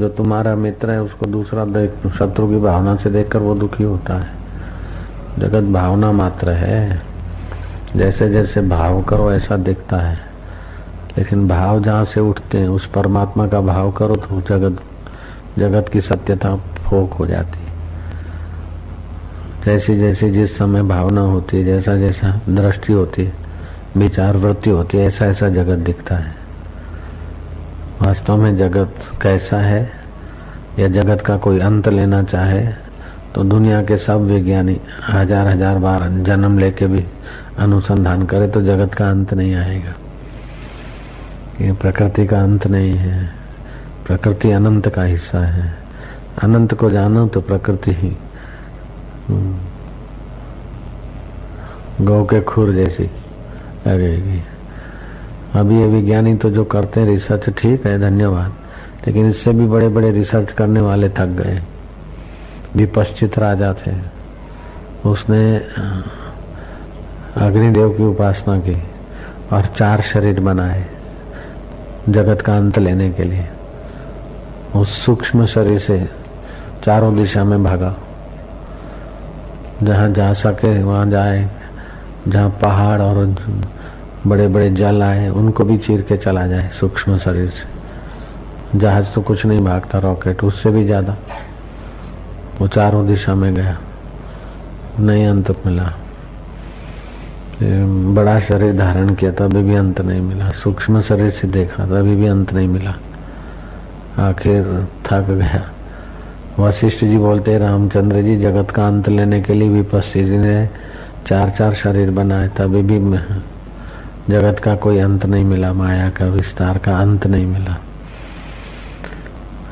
जो तुम्हारा मित्र है, उसको दूसरा देख, शत्रु की भावना से देखकर वो दुखी होता है। जगत भावना मात्र है। जैसे जैसे भाव करो, ऐसा दिखता है। लेकिन भाव जहाँ से उठते हैं, उस परमात्मा का भाव करो तो जगत जगत की सत्यता फोक हो जाती जैसे जैसी जैसी समय भावना होती है, जैसा जैसा दृष्टि होती है, विचार वृत्ति होती है, ऐसा ऐसा जगत दिखता है। वास्तव में जगत कैसा है? या जगत का कोई अंत लेना चाहे तो दुनिया के सब विज्ञानी हज़ार हज़ार बार जन्म लेके भी अनुसंधान करे तो जगत का अंत नहीं आएगा। ये प्रकृति का अंत नहीं है। प्रकृति अनंत का हिस्सा है। अनंत को जानो तो प्रकृति ही हम्म, गौ के खुर जैसी लगेगी। अभी ये विज्ञानी तो जो करते हैं रिसर्च ठीक है, धन्यवाद। लेकिन इससे भी बड़े बड़े रिसर्च करने वाले थक गए। विपश्चित राजा थे। उसने अग्निदेव की उपासना की और चार शरीर बनाए जगत का अंत लेने के लिए। उस सूक्ष्म शरीर से चारों दिशा में भागा। जहाँ जा सके वहाँ जाए। जहाँ पहाड़ और बड़े बड़े जल आए, उनको भी चीर के चला जाए सूक्ष्म शरीर से। जहाज़ तो कुछ नहीं भागता रॉकेट, उससे भी ज़्यादा। वो चारों दिशा में गया। नहीं अंत मिला। बड़ा शरीर धारण किया, तभी भी अंत नहीं मिला। सूक्ष्म शरीर से देखा, तभी भी अंत नहीं मिला। आखिर थक गया। वशिष्ठ जी बोलते, रामचंद्र जी, जगत का अंत लेने के लिए विपस्सी जी ने चार चार शरीर बनाए, तभी भी जगत का कोई अंत नहीं मिला, माया का विस्तार का अंत नहीं मिला।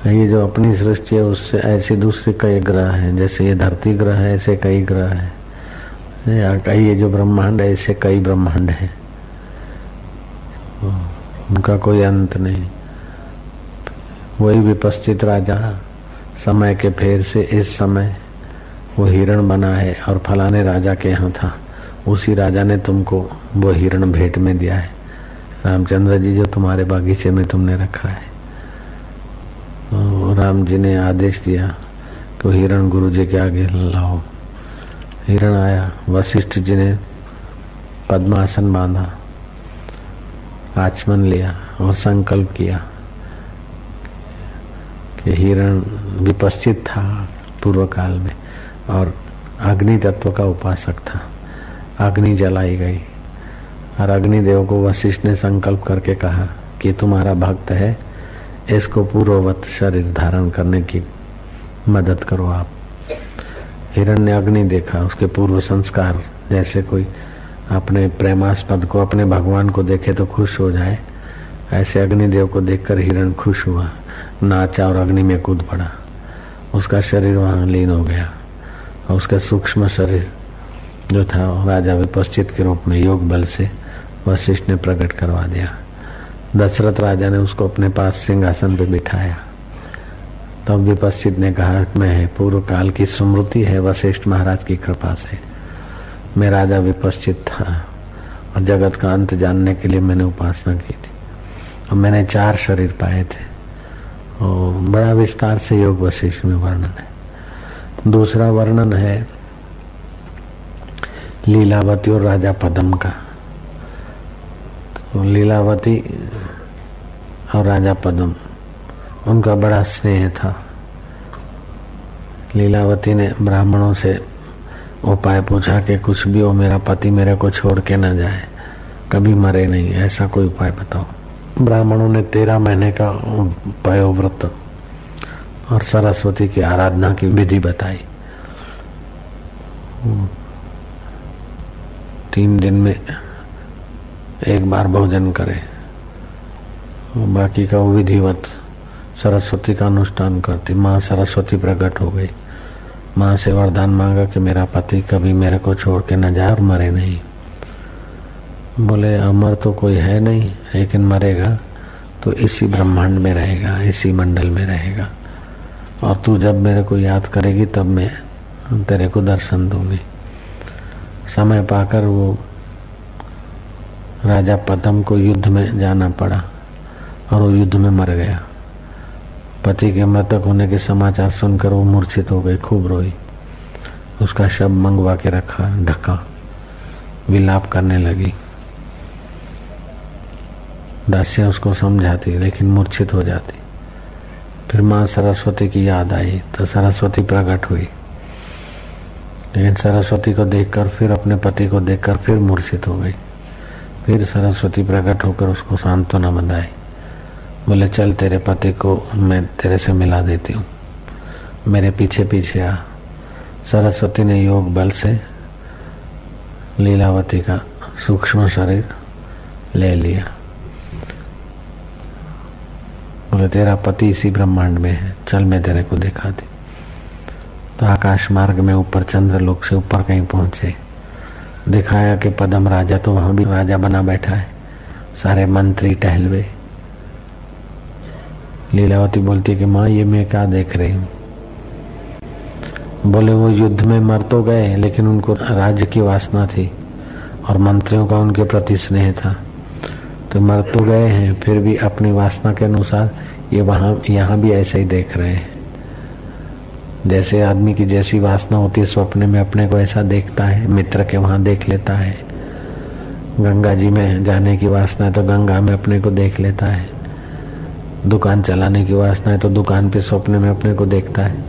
ये जो अपनी सृष्टि है, उससे ऐसे दूसरे कई ग्रह हैं, जैसे ये धरती ग्रह है, ऐसे कई ग्रह है। या कई ये जो ब्रह्मांड है, ऐसे कई ब्रह्मांड है। उनका कोई अंत नहीं। वही विपस्थित राजा, समय के फेर से इस समय वो हिरण बना है और फलाने राजा के यहाँ था। उसी राजा ने तुमको वो हिरण भेंट में दिया है। रामचंद्र जी, जो तुम्हारे बागीचे में तुमने रखा है। तो राम जी ने आदेश दिया कि हिरण गुरु जी के आगे लाओ। हिरण आया, वशिष्ठ जी ने पद्मासन बांधा, आचमन लिया और संकल्प किया कि हिरण विपश्चित था पूर्व काल में और अग्नि तत्व का उपासक था। अग्नि जलाई गई और अग्निदेव को वशिष्ठ ने संकल्प करके कहा कि तुम्हारा भक्त है, इसको पूर्ववत शरीर धारण करने की मदद करो आप। हिरण ने अग्नि देखा, उसके पूर्व संस्कार, जैसे कोई अपने प्रेमास्पद को, अपने भगवान को देखे तो खुश हो जाए। ऐसे अग्निदेव को देखकर हिरण खुश हुआ, नाचा और अग्नि में कूद पड़ा। उसका शरीर वहाँ लीन हो गया और उसका सूक्ष्म शरीर जो था, राजा विपश्चित के रूप में योग बल से वशिष्ठ ने प्रकट करवा दिया। दशरथ राजा ने उसको अपने पास सिंहासन पे बिठाया। तब तो विपश्चित ने कहा, मैं पूर्व काल की स्मृति है वशिष्ठ महाराज की कृपा से। मैं राजा विपश्चित था और जगत का अंत जानने के लिए मैंने उपासना की थी। और मैंने चार शरीर पाए थे। और बड़ा विस्तार से योग वशिष्ठ में वर्णन है। दूसरा वर्णन है लीलावती और राजा पदम का। तो लीलावती और राजा पदम, उनका बड़ा स्नेह था। लीलावती ने ब्राह्मणों से उपाय पूछा कि कुछ भी हो, मेरा पति मेरे को छोड़ के न जाए, कभी मरे नहीं, ऐसा कोई उपाय बताओ। ब्राह्मणों ने तेरह महीने का पयोव्रत और सरस्वती की आराधना की विधि बताई। तीन दिन में एक बार भोजन करे। बाकी का वो विधिवत सरस्वती का अनुष्ठान करती। माँ सरस्वती प्रकट हो गई। माँ से वरदान मांगा कि मेरा पति कभी मेरे को छोड़ के न जाए और मरे नहीं। बोले, अमर तो कोई है नहीं, लेकिन मरेगा तो इसी ब्रह्मांड में रहेगा, इसी मंडल में रहेगा। और तू जब मेरे को याद करेगी, तब मैं तेरे को दर्शन दूँगी। समय पाकर वो राजा पदम को युद्ध में जाना पड़ा और वो युद्ध में मर गया। पति के मृतक होने के समाचार सुनकर वो मूर्छित हो गई, खूब रोई। उसका शब मंगवा के रखा, ढका, विलाप करने लगी। दासियाँ उसको समझाती, लेकिन मूर्छित हो जाती। फिर माँ सरस्वती की याद आई तो सरस्वती प्रकट हुई। लेकिन सरस्वती को देखकर, फिर अपने पति को देखकर, फिर मूर्छित हो गई। फिर सरस्वती प्रकट होकर उसको सांत्वना बनाई बोले, चल तेरे पति को मैं तेरे से मिला देती हूँ। मेरे पीछे पीछे आ। सरस्वती ने योग बल से लीलावती का सूक्ष्म शरीर ले लिया। बोले, तेरा पति इसी ब्रह्मांड में है। चल, मैं तेरे को दिखा दी। तो आकाश मार्ग में ऊपर चंद्र लोक से ऊपर कहीं पहुँचे। दिखाया कि पदम राजा तो वहाँ भी राजा बना बैठा है। सारे मंत्री टहलवे। लीलावती बोलती कि माँ, ये मैं क्या देख रही हूँ? बोले, वो युद्ध में मर तो गए, लेकिन उनको राज्य की वासना थी और मंत्रियों का उनके प्रति स्नेह था। तो मर तो गए हैं, फिर भी अपनी वासना के अनुसार ये वहाँ, यहाँ भी ऐसे ही देख रहे हैं। जैसे आदमी की जैसी वासना होती है, स्वप्न में अपने को ऐसा देखता है, मित्र के वहाँ देख लेता है। गंगा जी में जाने की वासना है तो गंगा में अपने को देख लेता है। दुकान चलाने की वासना है तो दुकान पे स्वप्न में अपने को देखता है।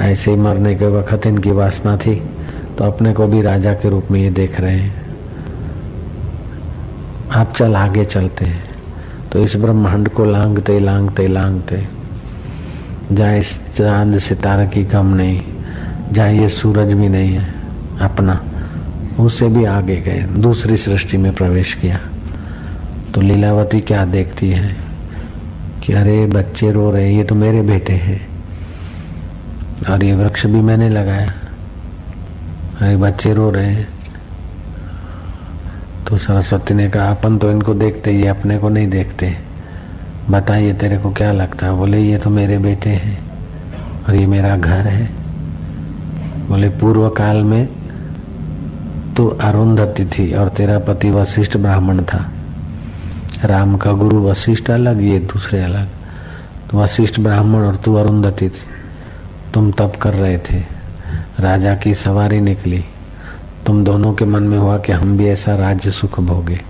ऐसे ही मरने के वक्त इनकी वासना थी तो अपने को भी राजा के रूप में ये देख रहे हैं। आप चल आगे चलते हैं। तो इस ब्रह्मांड को लांगते लांगते लांगते। जहाँ इस चाँद सितारा की कम नहीं, जहाँ ये सूरज भी नहीं है, अपना उससे भी आगे गए, दूसरी सृष्टि में प्रवेश किया। तो लीलावती क्या देखती है कि अरे बच्चे रो रहे ये तो मेरे बेटे हैं। और ये वृक्ष भी मैंने लगाया। अरे बच्चे रो रहे हैं। तो सरस्वती ने कहा, अपन तो इनको देखते ये अपने को नहीं देखते। बताइए, तेरे को क्या लगता है? बोले, ये तो मेरे बेटे हैं और ये मेरा घर है। बोले, पूर्व काल में तू अरुंधति थी और तेरा पति वशिष्ठ ब्राह्मण था। राम का गुरु वशिष्ठ अलग, ये दूसरे अलग। तो वशिष्ठ ब्राह्मण और तू अरुंधति थी। तुम तप कर रहे थे। राजा की सवारी निकली। तुम दोनों के मन में हुआ कि हम भी ऐसा राज्य सुख भोगे।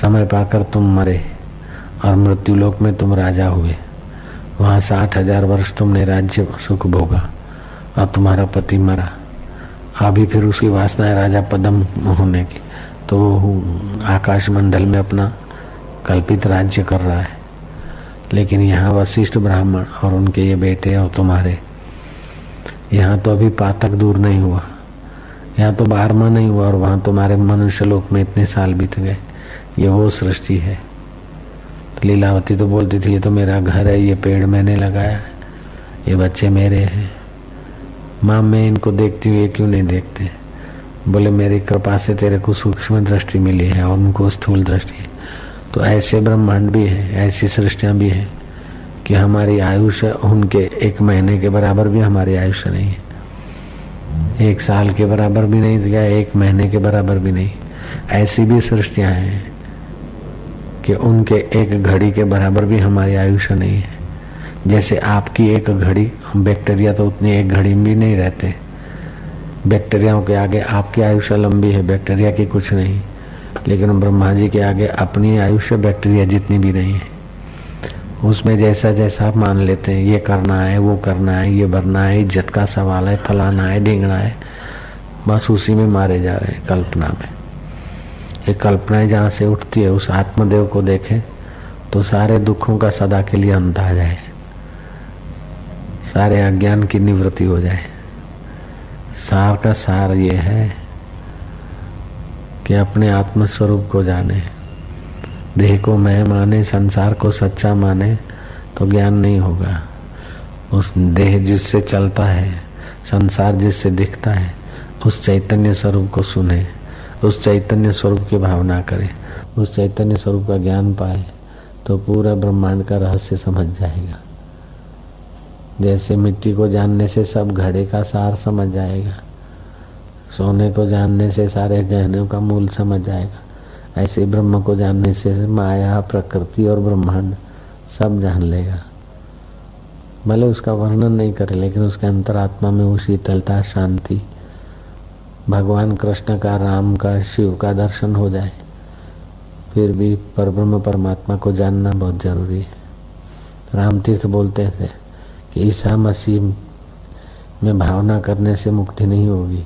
समय पाकर तुम मरे। और मृत्यु लोक में तुम राजा हुए। वहाँ साठ हज़ार वर्ष तुमने राज्य सुख भोगा और तुम्हारा पति मरा। अभी फिर उसकी वासना है राजा पदम होने की। तो वो आकाश मंडल में अपना कल्पित राज्य कर रहा है। लेकिन यहाँ वशिष्ठ ब्राह्मण और उनके ये बेटे और तुम्हारे। यहाँ तो अभी पातक दूर नहीं हुआ। यहाँ तो बारहवा नहीं हुआ और वहाँ तुम्हारे मनुष्य लोक में इतने साल बीत गए। ये वो सृष्टि है। लीलावती तो बोलती थी, ये तो मेरा घर है, ये पेड़ मैंने लगाया है, ये बच्चे मेरे हैं। माँ, मैं इनको देखती हूँ, ये क्यों नहीं देखते? बोले, मेरी कृपा से तेरे को सूक्ष्म दृष्टि मिली है और उनको स्थूल दृष्टि तो ऐसे ब्रह्मांड भी है, ऐसी सृष्टियाँ भी है कि हमारी आयुष उनके एक महीने के बराबर भी हमारी आयुष नहीं है। एक साल के बराबर भी नहीं गया एक महीने के बराबर भी नहीं। ऐसी भी सृष्टियाँ हैं कि उनके एक घड़ी के बराबर भी हमारी आयुष्य नहीं है। जैसे आपकी एक घड़ी, हम बैक्टीरिया तो उतनी एक घड़ी में भी नहीं रहते। बैक्टीरियाओं के आगे आपकी आयुष्य लंबी है, बैक्टीरिया की कुछ नहीं। लेकिन ब्रह्मा जी के आगे अपनी आयुष्य बैक्टीरिया जितनी भी नहीं है। उसमें जैसा जैसा मान लेते हैं, ये करना है, वो करना है, ये भरना है, इज़्ज़त का सवाल है, फलाना है, ढींगना है, बस उसी में मारे जा रहे हैं कल्पना में। ये कल्पनाएँ जहाँ से उठती है, उस आत्मदेव को देखे तो सारे दुखों का सदा के लिए अंत आ जाए सारे अज्ञान की निवृत्ति हो जाए। सार का सार ये है कि अपने आत्मस्वरूप को जाने। देह को मैं माने, संसार को सच्चा माने तो ज्ञान नहीं होगा। उस देह जिससे चलता है, संसार जिससे दिखता है, उस चैतन्य स्वरूप को सुने। उस चैतन्य स्वरूप की भावना करे। उस चैतन्य स्वरूप का ज्ञान पाए तो पूरा ब्रह्मांड का रहस्य समझ जाएगा। जैसे मिट्टी को जानने से सब घड़े का सार समझ जाएगा। सोने को जानने से सारे गहनों का मूल समझ जाएगा। ऐसे ब्रह्म को जानने से माया, प्रकृति और ब्रह्मांड सब जान लेगा। भले उसका वर्णन नहीं करे, लेकिन उसके अंतरात्मा में वो शीतलता, शांति भगवान कृष्ण का, राम का, शिव का दर्शन हो जाए, फिर भी परब्रह्म परमात्मा को जानना बहुत ज़रूरी है। राम तीर्थ बोलते थे कि ईसा मसीह में भावना करने से मुक्ति नहीं होगी।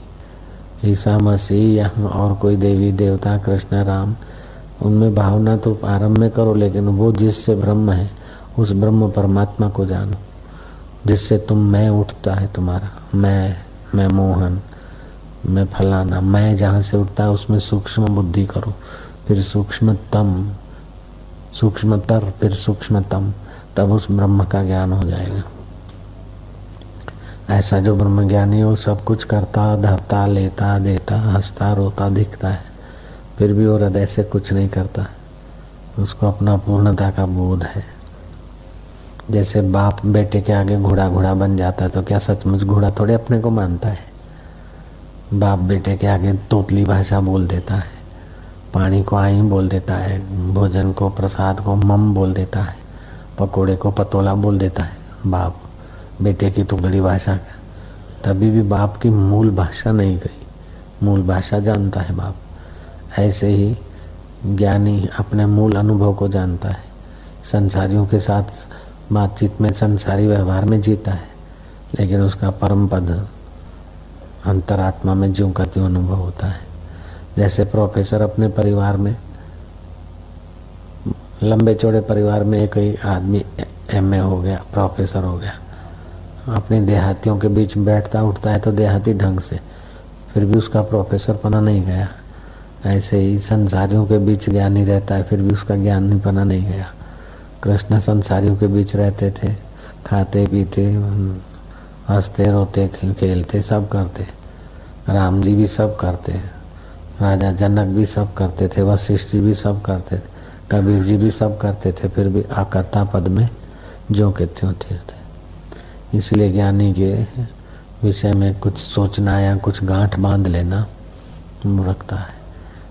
ईसा मसीह या और कोई देवी, देवता, कृष्ण, राम, उनमें भावना तो आरंभ में करो, लेकिन वो जिससे ब्रह्म है, उस ब्रह्म परमात्मा को जानो, जिससे तुम, मैं उठता है तुम्हारा, मैं मैं मोहन मैं फलाना, मैं जहाँ से उठता है, उसमें सूक्ष्म बुद्धि करो, फिर सूक्ष्मतम, सूक्ष्मतर, फिर सूक्ष्मतम, तब उस ब्रह्म का ज्ञान हो जाएगा। ऐसा जो ब्रह्म ज्ञानी हो सब कुछ करता, धरता, लेता, देता, हंसता, रोता, दिखता है, फिर भी वो हृदय से कुछ नहीं करता। उसको अपना पूर्णता का बोध है। जैसे बाप बेटे के आगे घोड़ा घोड़ा बन जाता है तो क्या सचमुच घोड़ा थोड़े अपने को मानता है? बाप बेटे के आगे तोतली भाषा बोल देता है। पानी को आई बोल देता है, भोजन को, प्रसाद को, मम बोल देता है, पकोड़े को, पतोला बोल देता है। बाप, बेटे की तुगड़ी भाषा तभी भी बाप की मूल भाषा नहीं गई। मूल भाषा जानता है बाप। ऐसे ही ज्ञानी अपने मूल अनुभव को जानता है। संसारियों के साथ बातचीत में, संसारी व्यवहार में जीता है। लेकिन उसका परम पद अंतरात्मा में ज्यो का त्यों अनुभव होता है। जैसे प्रोफेसर अपने परिवार में, लंबे चौड़े परिवार में एक ही आदमी एमए हो गया, प्रोफेसर हो गया। अपने देहातियों के बीच बैठता, उठता है तो देहाती ढंग से। फिर भी उसका प्रोफेसर पना नहीं गया। ऐसे ही संसारियों के बीच ज्ञानी रहता है, फिर भी उसका ज्ञान नहीं, पना नहीं गया। कृष्ण संसारियों के बीच रहते थे, खाते, पीते, हँसते, रोते, खेलते, सब करते। राम जी भी सब करते हैं। राजा जनक भी सब करते थे, वशिष्ठ जी भी सब करते थे, कबीर जी भी सब करते थे, फिर भी आकर्ता पद में जो के त्यों थे इसलिए ज्ञानी के विषय में कुछ सोचना या कुछ गांठ बाँध लेना मूर्खता है।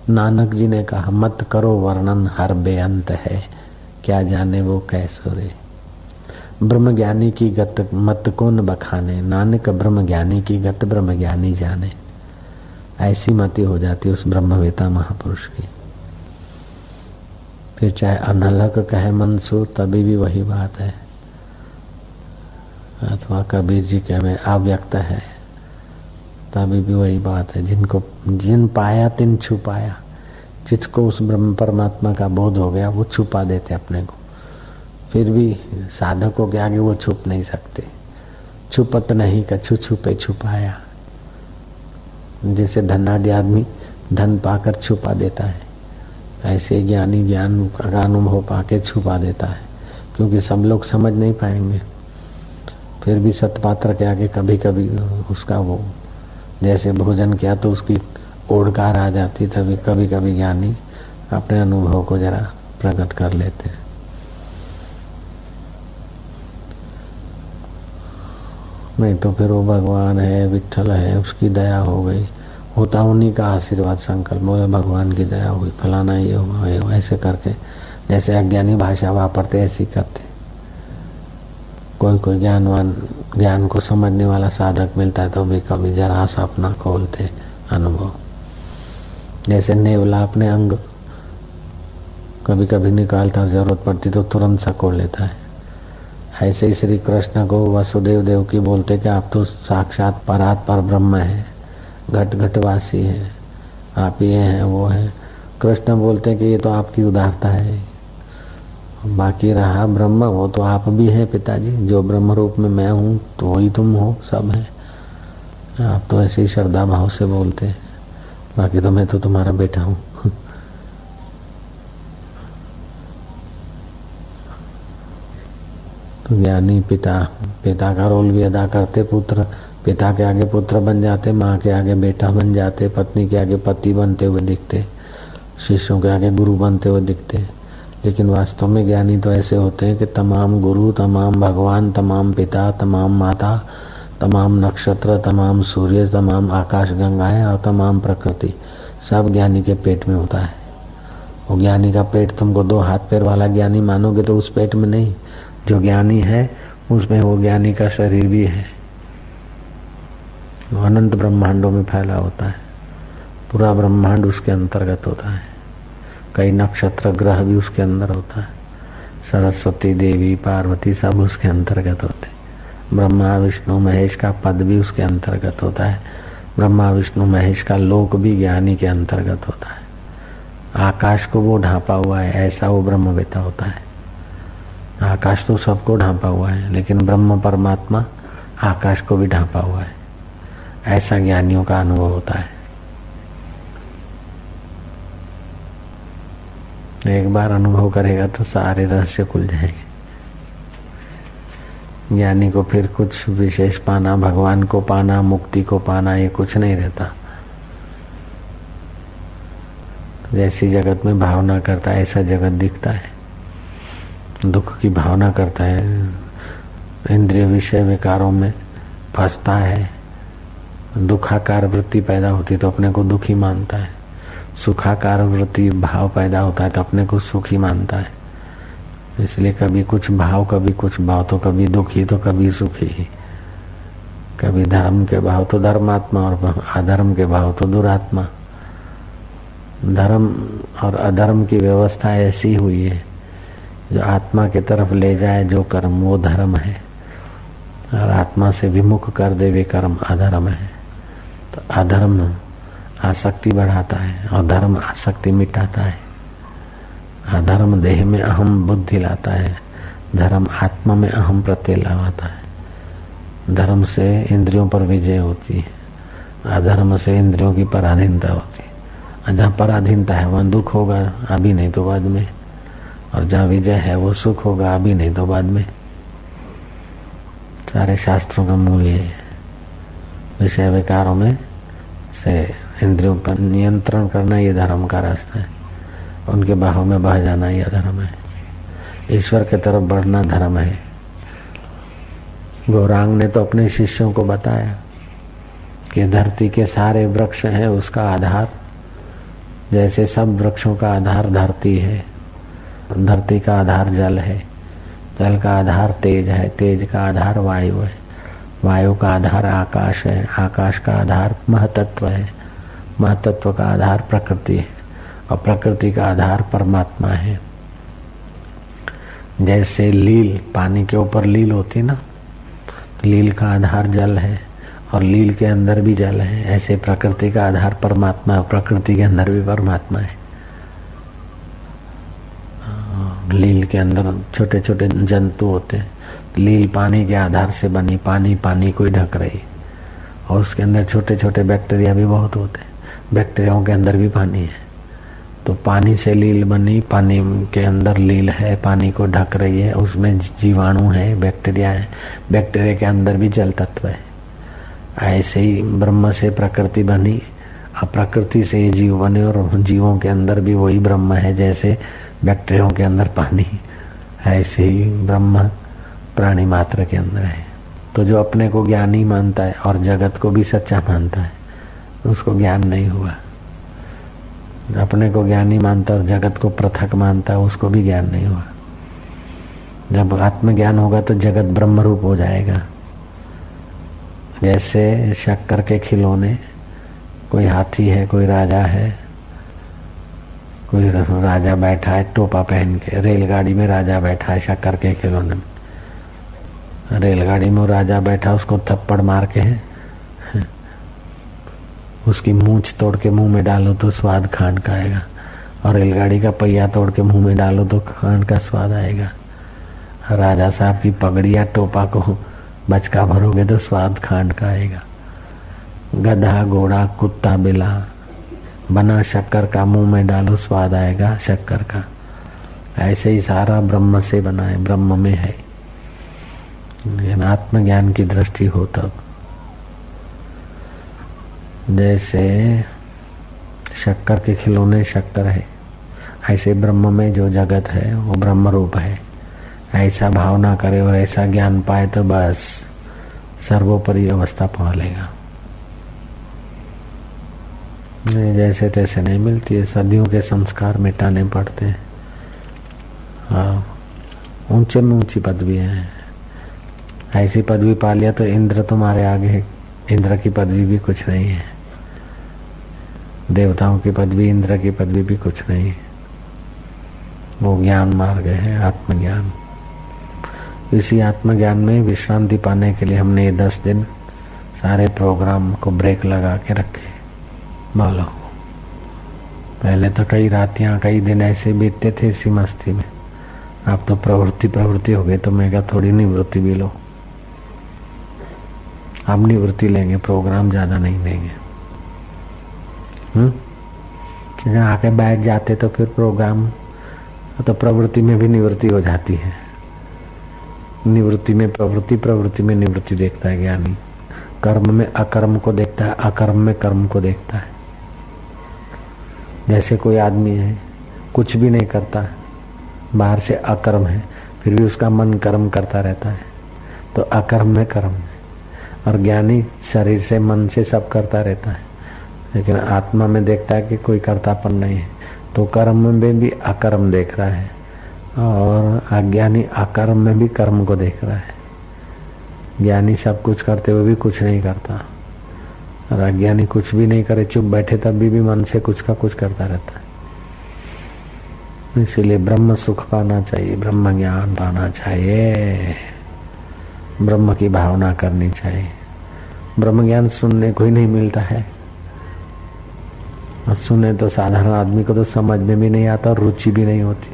नानक जी ने कहा, मत करो वर्णन, हर बेअंत है, क्या जाने वो कैसे रे? ब्रह्म ज्ञानी की गत मत कौन बखाने? नानक ब्रह्म ज्ञानी की गत ब्रह्म ज्ञानी जाने। ऐसी मति हो जाती उस ब्रह्मवेता महापुरुष की। फिर चाहे अनलक कहे मंसूर तभी भी वही बात है। अथवा कबीर जी के में अव्यक्त है, तभी भी वही बात है। जिनको, जिन पाया, तिन छुपाया। जिसको उस ब्रह्म परमात्मा का बोध हो गया, वो छुपा देते अपने को। फिर भी साधकों के आगे वो छुप नहीं सकते। छुपत नहीं, कछु छुपे छुपाया। जैसे धनाढ़ आदमी धन पाकर छुपा देता है। ऐसे ज्ञानी ज्ञान का अनुभव पाके छुपा देता है, क्योंकि सब लोग समझ नहीं पाएँगे। फिर भी सतपात्र के आगे कभी कभी उसका वो, जैसे भोजन किया तो उसकी ओढ़कार आ जाती, तभी कभी कभी ज्ञानी अपने अनुभव को जरा प्रकट कर लेते नहीं तो फिर वो भगवान है विठल है, उसकी दया हो गई। होता उन्हीं का आशीर्वाद संकल्प बोले भगवान की दया हुई फलाना ये होगा ऐसे करके। जैसे अज्ञानी भाषा वापरते, ऐसी करते। कोई कोई ज्ञानवान, ज्ञान को समझने वाला साधक मिलता है तो भी कभी जरा सा अपना खोलते अनुभव। जैसे नेवला अपने अंग कभी कभी निकालता ज़रूरत पड़ती तो तुरंत सा खोल लेता है। ऐसे ही श्री कृष्ण को वसुदेव देव की बोलते कि आप तो साक्षात परात पर ब्रह्म है, घट घटवासी है, आप ये हैं, वो है। कृष्ण बोलते कि ये तो आपकी उदारता है। बाकी रहा ब्रह्म, वो तो आप भी हैं पिताजी, जो ब्रह्म रूप में मैं हूँ तो वही तुम हो, सब है। आप तो ऐसे ही श्रद्धा भाव से बोलते हैं। बाकी तो मैं तो तुम्हारा बेटा हूँ तो ज्ञानी पिता। पिता का रोल भी अदा करते पुत्र। पिता के आगे पुत्र बन जाते, माँ के आगे बेटा बन जाते, पत्नी के आगे पति बनते हुए दिखते, शिष्यों के आगे गुरु बनते हुए दिखते। लेकिन वास्तव में ज्ञानी तो ऐसे होते हैं कि तमाम गुरु, तमाम भगवान, तमाम पिता, तमाम माता, तमाम नक्षत्र, तमाम सूर्य, तमाम आकाश गंगाएँ और तमाम प्रकृति सब ज्ञानी के पेट में होता है। वो ज्ञानी का पेट तुमको दो हाथ पैर वाला ज्ञानी मानोगे तो उस पेट में नहीं। जो ज्ञानी है, उसमें वो ज्ञानी का शरीर भी है। वो अनंत ब्रह्मांडों में फैला होता है। पूरा ब्रह्मांड उसके अंतर्गत होता है। कई नक्षत्र ग्रह भी उसके अंदर होता है। सरस्वती देवी, पार्वती सब उसके अंतर्गत होते ब्रह्मा, विष्णु, महेश का पद भी उसके अंतर्गत होता है। ब्रह्मा, विष्णु, महेश का लोक भी ज्ञानी के अंतर्गत होता है। आकाश को वो ढांपा हुआ है, ऐसा वो ब्रह्मवेता होता है। आकाश तो सबको ढांपा हुआ है, लेकिन ब्रह्म परमात्मा आकाश को भी ढांपा हुआ है। ऐसा ज्ञानियों का अनुभव होता है। एक बार अनुभव करेगा तो सारे रहस्य खुल जाएँगे। ज्ञानी को फिर कुछ विशेष पाना, भगवान को पाना, मुक्ति को पाना, ये कुछ नहीं रहता। जैसी जगत में भावना करता है, ऐसा जगत दिखता है। दुख की भावना करता है, इंद्रिय विषय विकारों में फंसता है, दुखाकार वृत्ति पैदा होती तो अपने को दुखी मानता है, सुखाकार वृत्ति भाव पैदा होता है तो अपने को सुखी मानता है। इसलिए कभी कुछ भाव, कभी कुछ भाव तो कभी दुखी तो कभी सुखी। ही कभी धर्म के भाव तो धर्मात्मा और अधर्म के भाव तो दुरात्मा। धर्म और अधर्म की व्यवस्था ऐसी हुई है जो आत्मा की तरफ़ ले जाए जो कर्म, वो धर्म है। और आत्मा से विमुख कर दे वे कर्म, अधर्म है। तो अधर्म आसक्ति बढ़ाता है और धर्म आसक्ति मिटाता है। अधर्म देह में अहम बुद्धि लाता है, धर्म आत्मा में अहम प्रत्यय लाता है। धर्म से इंद्रियों पर विजय होती है, अधर्म से इंद्रियों की पराधीनता होती है। जहाँ पराधीनता है, वहाँ दुख होगा, अभी नहीं तो बाद में। और जहाँ विजय है, वो सुख होगा अभी नहीं तो बाद में। सारे शास्त्रों का मूल ये विषय विकारों में से इंद्रियों पर नियंत्रण करना ये धर्म का रास्ता है। उनके बाहों में बह जाना यह धर्म है। ईश्वर के तरफ़ बढ़ना धर्म है। गौरांग ने तो अपने शिष्यों को बताया कि धरती के सारे वृक्ष हैं, उसका आधार। जैसे सब वृक्षों का आधार धरती है। धरती का आधार जल है। जल का आधार तेज है। तेज का आधार वायु है। वायु का आधार आकाश है। आकाश का आधार महतत्व है। महतत्व का आधार प्रकृति है। और प्रकृति का आधार परमात्मा है। जैसे लील पानी के ऊपर लील होती ना, लील का आधार जल है और लील के अंदर भी जल है। ऐसे प्रकृति का आधार परमात्मा है। प्रकृति के अंदर भी परमात्मा है। लील के अंदर छोटे छोटे जंतु होते हैं। लील पानी के आधार से बनी, पानी पानी को ही ढक रही। और उसके अंदर छोटे छोटे बैक्टीरिया भी बहुत होते हैं। बैक्टीरियाओं के अंदर भी पानी है। तो पानी से लील बनी, पानी के अंदर लील है, पानी को ढक रही है, उसमें जीवाणु है, बैक्टीरिया है। बैक्टीरिया के अंदर भी जल तत्व है। ऐसे ही ब्रह्म से प्रकृति बनी। अब प्रकृति से जीव बने और जीवों के अंदर भी वही ब्रह्म है जैसे बैक्टीरियों के अंदर पानी ऐसे ही ब्रह्म प्राणी मात्र के अंदर है। तो जो अपने को ज्ञानी मानता है और जगत को भी सच्चा मानता है, उसको ज्ञान नहीं हुआ। अपने को ज्ञानी मानता और जगत को पृथक मानता है, उसको भी ज्ञान नहीं हुआ। जब आत्मज्ञान होगा तो जगत ब्रह्म रूप हो जाएगा। जैसे शक्कर के खिलौने, कोई हाथी है, कोई राजा है कोई राजा बैठा है, टोपा पहन के, रेलगाड़ी में राजा बैठा है, शक्कर के खिलौने में। रेलगाड़ी में राजा बैठा उसको थप्पड़ मार के है। उसकी मूछ तोड़ के मुँह में डालो तो स्वाद खांड का आएगा। और रेलगाड़ी का पहिया तोड़ के मुँह में डालो तो खांड का स्वाद आएगा। राजा साहब की पगड़िया टोपा को बचका भरोगे तो स्वाद खांड का आएगा। गधा, घोड़ा, कुत्ता बिला बना शक्कर का मुँह में डालो, स्वाद आएगा शक्कर का। ऐसे ही सारा ब्रह्म से बना है, ब्रह्म में है। आत्मज्ञान की दृष्टि हो तब। जैसे शक्कर के खिलौने शक्कर है, ऐसे ब्रह्म में जो जगत है, वो ब्रह्म रूप है। ऐसा भावना करे और ऐसा ज्ञान पाए तो बस सर्वोपरि अवस्था पा लेगा जैसे तैसे नहीं मिलती है। सदियों के संस्कार मिटाने पड़ते हैं। हाँ ऊँचे में ऊँची पदवी है। ऐसी पदवी पा लिया तो इंद्र तुम्हारे आगे, इंद्र की पदवी भी कुछ नहीं है। देवताओं की पदवी, इंद्र की पदवी भी कुछ नहीं वो ज्ञान मार्ग है, आत्मज्ञान। इसी आत्मज्ञान में विश्रांति पाने के लिए हमने ये दस दिन सारे प्रोग्राम को ब्रेक लगा के रखे बोलो पहले तो कई रातियाँ, कई दिन ऐसे बीतते थे इसी मस्ती में। आप तो प्रवृत्ति प्रवृत्ति हो गए तो मैं क्या थोड़ी निवृत्ति भी लो। आप निवृत्ति लेंगे, प्रोग्राम ज़्यादा नहीं देंगे। हम्म? आके बैठ जाते तो फिर प्रोग्राम तो प्रवृत्ति में भी निवृत्ति हो जाती है। निवृत्ति में प्रवृत्ति प्रवृत्ति में निवृत्ति देखता है ज्ञानी। कर्म में अकर्म को देखता है, अकर्म में कर्म को देखता है। जैसे कोई आदमी है, कुछ भी नहीं करता, बाहर से अकर्म है, फिर भी उसका मन कर्म करता रहता है। तो अकर्म में कर्म है, और ज्ञानी शरीर से, मन से सब करता रहता है। लेकिन आत्मा में देखता है कि कोई कर्तापन नहीं है तो कर्म में भी अकर्म देख रहा है, और अज्ञानी अकर्म में भी कर्म को देख रहा है। ज्ञानी सब कुछ करते हुए भी कुछ नहीं करता। और अज्ञानी कुछ भी नहीं करे चुप बैठे तब भी, भी मन से कुछ का कुछ करता रहता है। इसीलिए ब्रह्म सुख पाना चाहिए ब्रह्म ज्ञान पाना चाहिए। ब्रह्म की भावना करनी चाहिए। ब्रह्म ज्ञान सुनने को ही नहीं मिलता है। और सुने तो साधारण आदमी को तो समझ में भी नहीं आता और रुचि भी नहीं होती।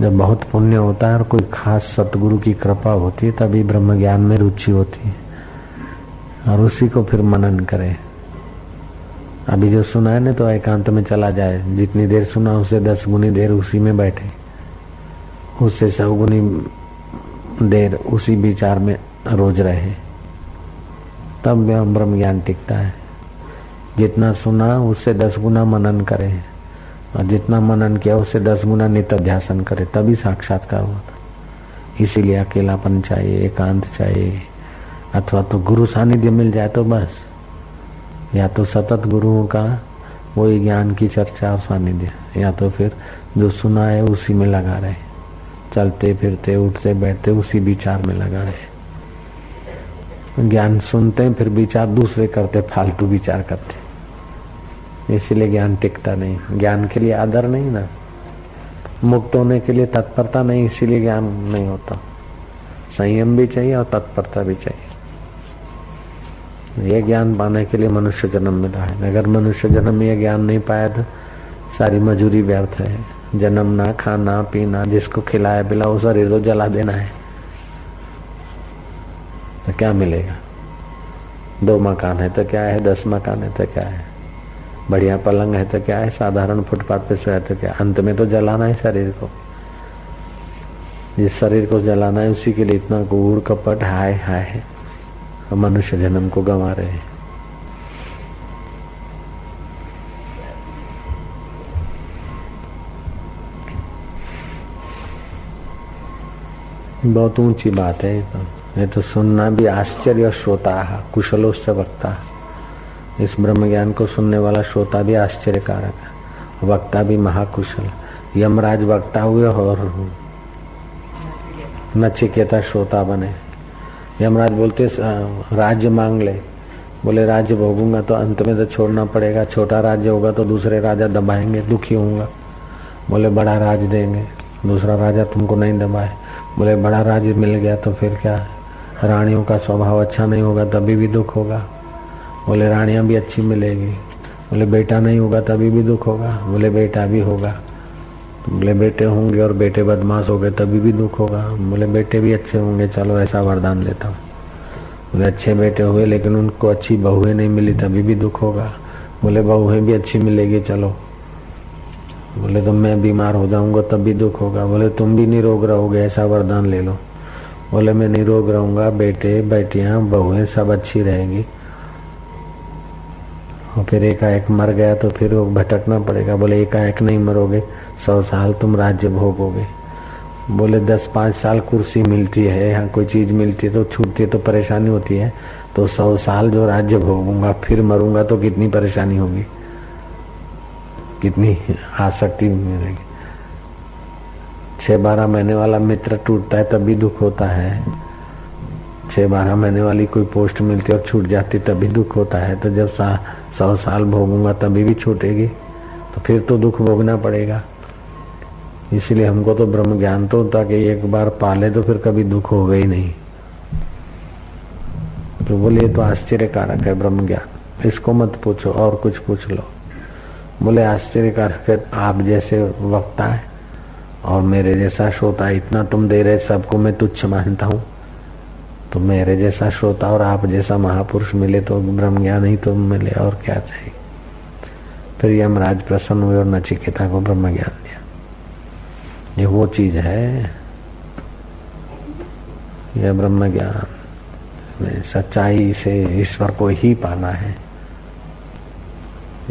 जब बहुत पुण्य होता है और कोई खास सतगुरु की कृपा होती है तभी ब्रह्म ज्ञान में रुचि होती है। और उसी को फिर मनन करे। अभी जो सुना है ना तो एकांत में चला जाए। जितनी देर सुना उससे दस गुनी देर उसी में बैठे। उससे सौ गुनी देर उसी विचार में रोज रहे। तब ब्रह्म ज्ञान टिकता है। जितना सुना, उससे दस गुना मनन करे। और जितना मनन किया, उससे दस गुना नित्य ध्यासन करे। तभी साक्षात्कार होता। इसीलिए अकेलापन चाहिए, एकांत चाहिए। अथवा तो गुरु सानिध्य मिल जाए तो बस। या तो सतत गुरुओं का वही ज्ञान की चर्चा और सानिध्य। या तो फिर जो सुना है उसी में लगा रहे। चलते फिरते, उठते बैठते उसी विचार में लगा रहे। ज्ञान सुनते फिर विचार दूसरे करते, फालतू विचार करते। इसीलिए ज्ञान टिकता नहीं। ज्ञान के लिए आदर नहीं ना। मुक्त होने के लिए तत्परता नहीं, इसीलिए ज्ञान नहीं होता। संयम भी चाहिए और तत्परता भी चाहिए। ये ज्ञान पाने के लिए मनुष्य जन्म मिला है। अगर मनुष्य जन्म ये ज्ञान नहीं पाया तो सारी मजूरी व्यर्थ है। जन्म ना खाना पीना, जिसको खिलाया पिला वो शरीर तो जला देना है। तो क्या मिलेगा? दो मकान है तो क्या है? दस मकान है तो क्या है? बढ़िया पलंग है तो क्या है? साधारण फुटपाथ पे सोया तो क्या अंत में तो जलाना है शरीर को। जिस शरीर को जलाना है, उसी के लिए इतना कूड़ कपट, हाय हाय है मनुष्य जन्म को गंवा रहे हैं। बहुत ऊँची बात है तो। ये तो सुनना भी आश्चर्य श्रोता कुशलोश्च वक्ता इस ब्रह्म ज्ञान को सुनने वाला श्रोता भी आश्चर्यकारक है, वक्ता भी महाकुशल यमराज वक्ता हुए और नचिकेता श्रोता बने। यमराज बोलते राज्य मांग ले। बोले, राज्य भोगूँगा तो अंत में तो छोड़ना पड़ेगा। छोटा राज्य होगा तो दूसरे राजा दबाएँगे, दुखी होऊँगा। बोले, बड़ा राज देंगे, दूसरा राजा तुमको नहीं दबाए। बोले, बड़ा राज्य मिल गया तो फिर क्या रानियों का स्वभाव अच्छा नहीं होगा तभी भी दुख होगा। बोले, रानियाँ भी अच्छी मिलेगी। बोले, बेटा नहीं होगा तभी भी दुख होगा। बोले, बेटा भी होगा। बोले, बेटे होंगे और बेटे बदमाश हो गए, तभी भी दुख होगा। बोले, बेटे भी अच्छे होंगे, चलो ऐसा वरदान देता हूँ। बोले, अच्छे बेटे हुए, लेकिन उनको अच्छी बहुएँ नहीं मिली, तभी भी दुख होगा। बोले, बहुएँ भी अच्छी मिलेगी, चलो। बोले तो मैं बीमार हो जाऊँगा, तब भी दुख होगा। बोले, तुम भी निरोग रहोगे, ऐसा वरदान ले लो। बोले, मैं निरोग रहूँगा, बेटे, बेटियाँ, बहुएँ, सब अच्छी रहेगी। और फिर एकाएक मर गया तो फिर वो भटकना पड़ेगा। बोले एकाएक नहीं मरोगे सौ साल तुम राज्य भोगोगे। बोले दस पाँच साल कुर्सी मिलती है यहाँ कोई चीज़ मिलती है तो छूटती है तो परेशानी होती है तो सौ साल जो राज्य भोगूँगा फिर मरूँगा तो कितनी परेशानी होगी? कितनी आसक्ति मिलेगी छह बारह महीने वाला मित्र टूटता है तब भी दुख होता है। छह बारह महीने वाली कोई पोस्ट मिलती है और छूट जाती तभी दुख होता है। तो जब सा, सौ साल भोगूँगा, तभी भी छूटेगी। तो फिर तो दुख भोगना पड़ेगा। इसलिए हमको तो ब्रह्म ज्ञान तो होता कि एक बार पाले तो फिर कभी दुख होगा ही नहीं। तो बोले तो आश्चर्यकारक है ब्रह्म ज्ञान। इसको मत पूछो, और कुछ पूछ लो। बोले, आश्चर्यकारक है, आप जैसे वक्ता है, और मेरे जैसा श्रोता इतना तुम दे रहे सबको मैं तुच्छ मानता हूँ। तो मेरे जैसा श्रोता और आप जैसा महापुरुष मिले तो ब्रह्म ज्ञान ही तो मिले, और क्या चाहिए? फिर यमराज प्रसन्न हुए और नचिकेता को ब्रह्म ज्ञान दिया। ये वो चीज़ है यह ब्रह्म ज्ञान सच्चाई से ईश्वर को ही पाना है।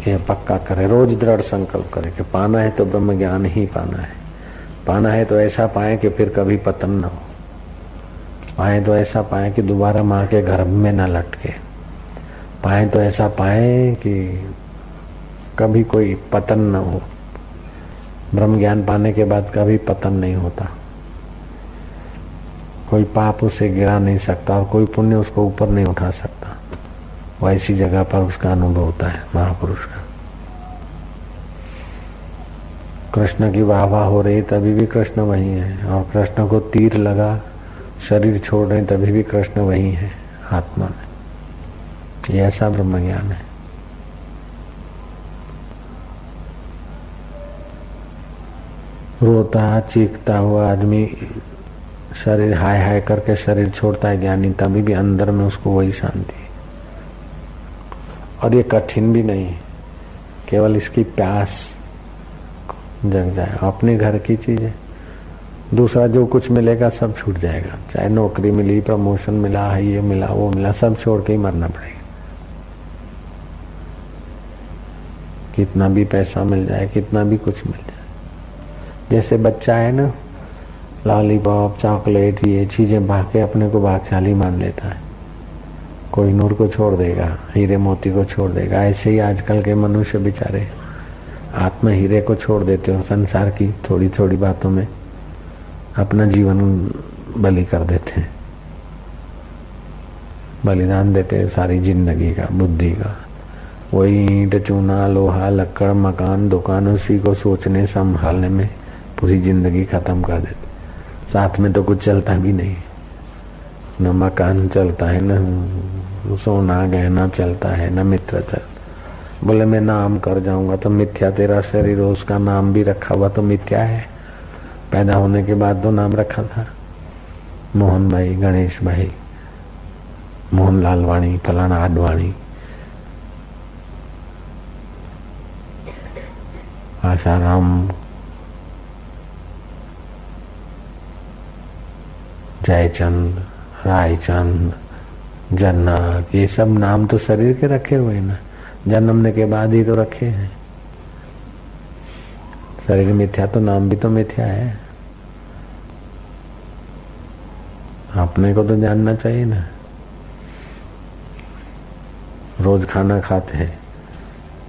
यह पक्का करे, रोज दृढ़ संकल्प करे कि पाना है तो ब्रह्म ज्ञान ही पाना है। पाना है तो ऐसा पाए कि फिर कभी पतन न हो। पाए तो ऐसा पाए कि दोबारा माँ के गर्भ में न लटके। पाए तो ऐसा पाए कि कभी कोई पतन न हो। ब्रह्म ज्ञान पाने के बाद कभी पतन नहीं होता। कोई पाप उसे गिरा नहीं सकता और कोई पुण्य उसको ऊपर नहीं उठा सकता। वो ऐसी जगह पर उसका अनुभव होता है, महापुरुष का। कृष्ण की वाह वाह हो रही, तभी भी कृष्ण वही है और कृष्ण को तीर लगा शरीर छोड़ रहे तभी भी कृष्ण वही है, आत्मा में। ये ऐसा ब्रह्म ज्ञान है। रोता, चीखता हुआ आदमी शरीर हाय हाय करके शरीर छोड़ता है ज्ञानी, तभी भी अंदर में उसको वही शांति है। और ये कठिन भी नहीं है। केवल इसकी प्यास जग जाए। अपने घर की चीज़ है। दूसरा जो कुछ मिलेगा सब छूट जाएगा। चाहे नौकरी मिली प्रमोशन मिला, है, ये मिला, वो मिला, सब छोड़ के ही मरना पड़ेगा। कितना भी पैसा मिल जाए, कितना भी कुछ मिल जाए। जैसे बच्चा है ना, लॉलीपॉप, चॉकलेट, ये चीज़ें भाग के अपने को भागशाली मान लेता है। कोई नूर को छोड़ देगा, हीरे मोती को छोड़ देगा। ऐसे ही आजकल के मनुष्य बेचारे आत्म हीरे को छोड़ देते हो, संसार की थोड़ी थोड़ी बातों में। अपना जीवन बलि कर देते हैं। बलिदान देते हैं सारी ज़िंदगी का, बुद्धि का। वही ईंट, चूना, लोहा लक्कड़ मकान, दुकान, उसी को सोचने, संभालने में पूरी ज़िंदगी खत्म कर देते साथ में तो कुछ चलता भी नहीं। न मकान चलता है, न सोना गहना चलता है, न मित्र चल। बोले, मैं नाम कर जाऊँगा तो मिथ्या तेरा शरीर उसका नाम भी रखा हुआ तो मिथ्या है। पैदा होने के बाद तो नाम रखा था। मोहन भाई गणेश भाई मोहन लालवाणी फलाना आडवाणी। आशाराम जयचंद, रायचंद जनक ये सब नाम तो शरीर के रखे हुए ना। जन्मने के बाद ही तो रखे हैं। शरीर मिथ्या तो नाम भी तो मिथ्या है। अपने को तो जानना चाहिए ना। रोज खाना खाते हैं।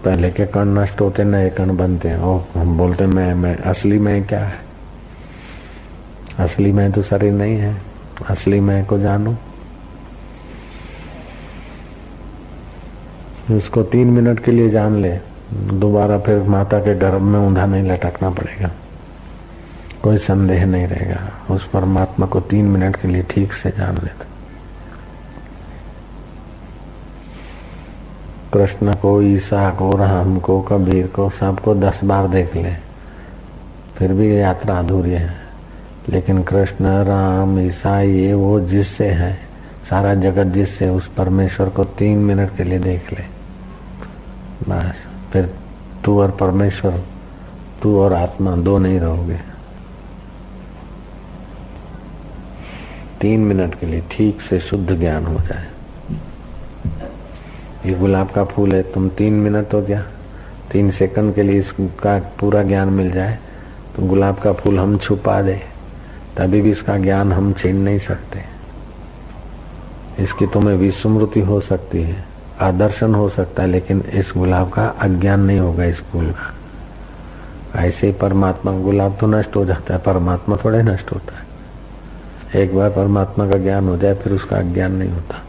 पहले के कण नष्ट होते नए कण बनते हैं। और हम बोलते मैं मैं, असली मैं क्या है? असली मैं तो शरीर नहीं है। असली मैं को जानो। उसको तीन मिनट के लिए जान ले। दोबारा फिर माता के गर्भ में ऊंधा नहीं लटकना पड़ेगा। कोई संदेह नहीं रहेगा। उस परमात्मा को तीन मिनट के लिए ठीक से जान लेते। कृष्ण को, ईसा को, राम को, कबीर को, सबको दस बार देख ले। फिर भी यात्रा अधूरी है। लेकिन कृष्ण, राम, ईसा, ये वो जिससे है, सारा जगत जिससे उस परमेश्वर को तीन मिनट के लिए देख ले। बस, फिर तू और परमेश्वर, तू और आत्मा दो नहीं रहोगे। तीन मिनट के लिए ठीक से शुद्ध ज्ञान हो जाए। ये गुलाब का फूल है, तुम तीन मिनट हो गया। तीन सेकंड के लिए इसका पूरा ज्ञान मिल जाए तो गुलाब का फूल हम छुपा दे। तभी भी इसका ज्ञान हम छीन नहीं सकते। इसकी तुम्हें विस्मृति हो सकती है, आदर्शन हो सकता है, लेकिन इस गुलाब का अज्ञान नहीं होगा इस फूल का। ऐसे ही परमात्मा, गुलाब तो नष्ट हो जाता है, परमात्मा थोड़े नष्ट होता है। एक बार परमात्मा का ज्ञान हो जाए, फिर उसका ज्ञान नहीं होता।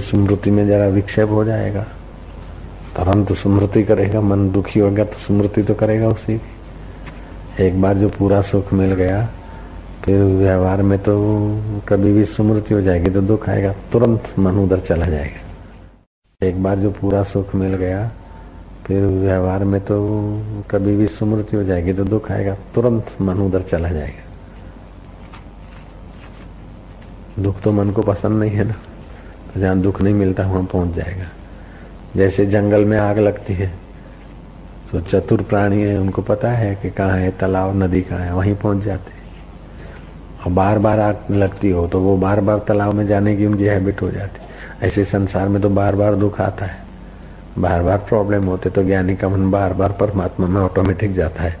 स्मृति में जरा विक्षेप हो जाएगा तुरंत तो स्मृति करेगा, मन दुखी होगा तो स्मृति तो करेगा उसी की। एक बार जो पूरा सुख मिल गया, फिर व्यवहार में तो कभी भी स्मृति हो जाएगी तो दुख आएगा, तुरंत मन उधर चला जाएगा। एक बार जो पूरा सुख मिल गया फिर व्यवहार में तो कभी भी स्मृति हो जाएगी तो दुख आएगा, तुरंत मन उधर चला जाएगा। दुख तो मन को पसंद नहीं है ना तो जहाँ दुख नहीं मिलता वहाँ पहुँच जाएगा। जैसे जंगल में आग लगती है तो चतुर प्राणी है, उनको पता है कि कहाँ है, तालाब, नदी कहाँ है, वहीं पहुँच जाते और बार बार आग लगती हो तो वो बार बार तालाब में जाने की उनकी हैबिट हो जाती ऐसे संसार में तो बार बार दुख आता है। बार बार प्रॉब्लम होते तो ज्ञानी का मन बार बार परमात्मा में ऑटोमेटिक जाता है।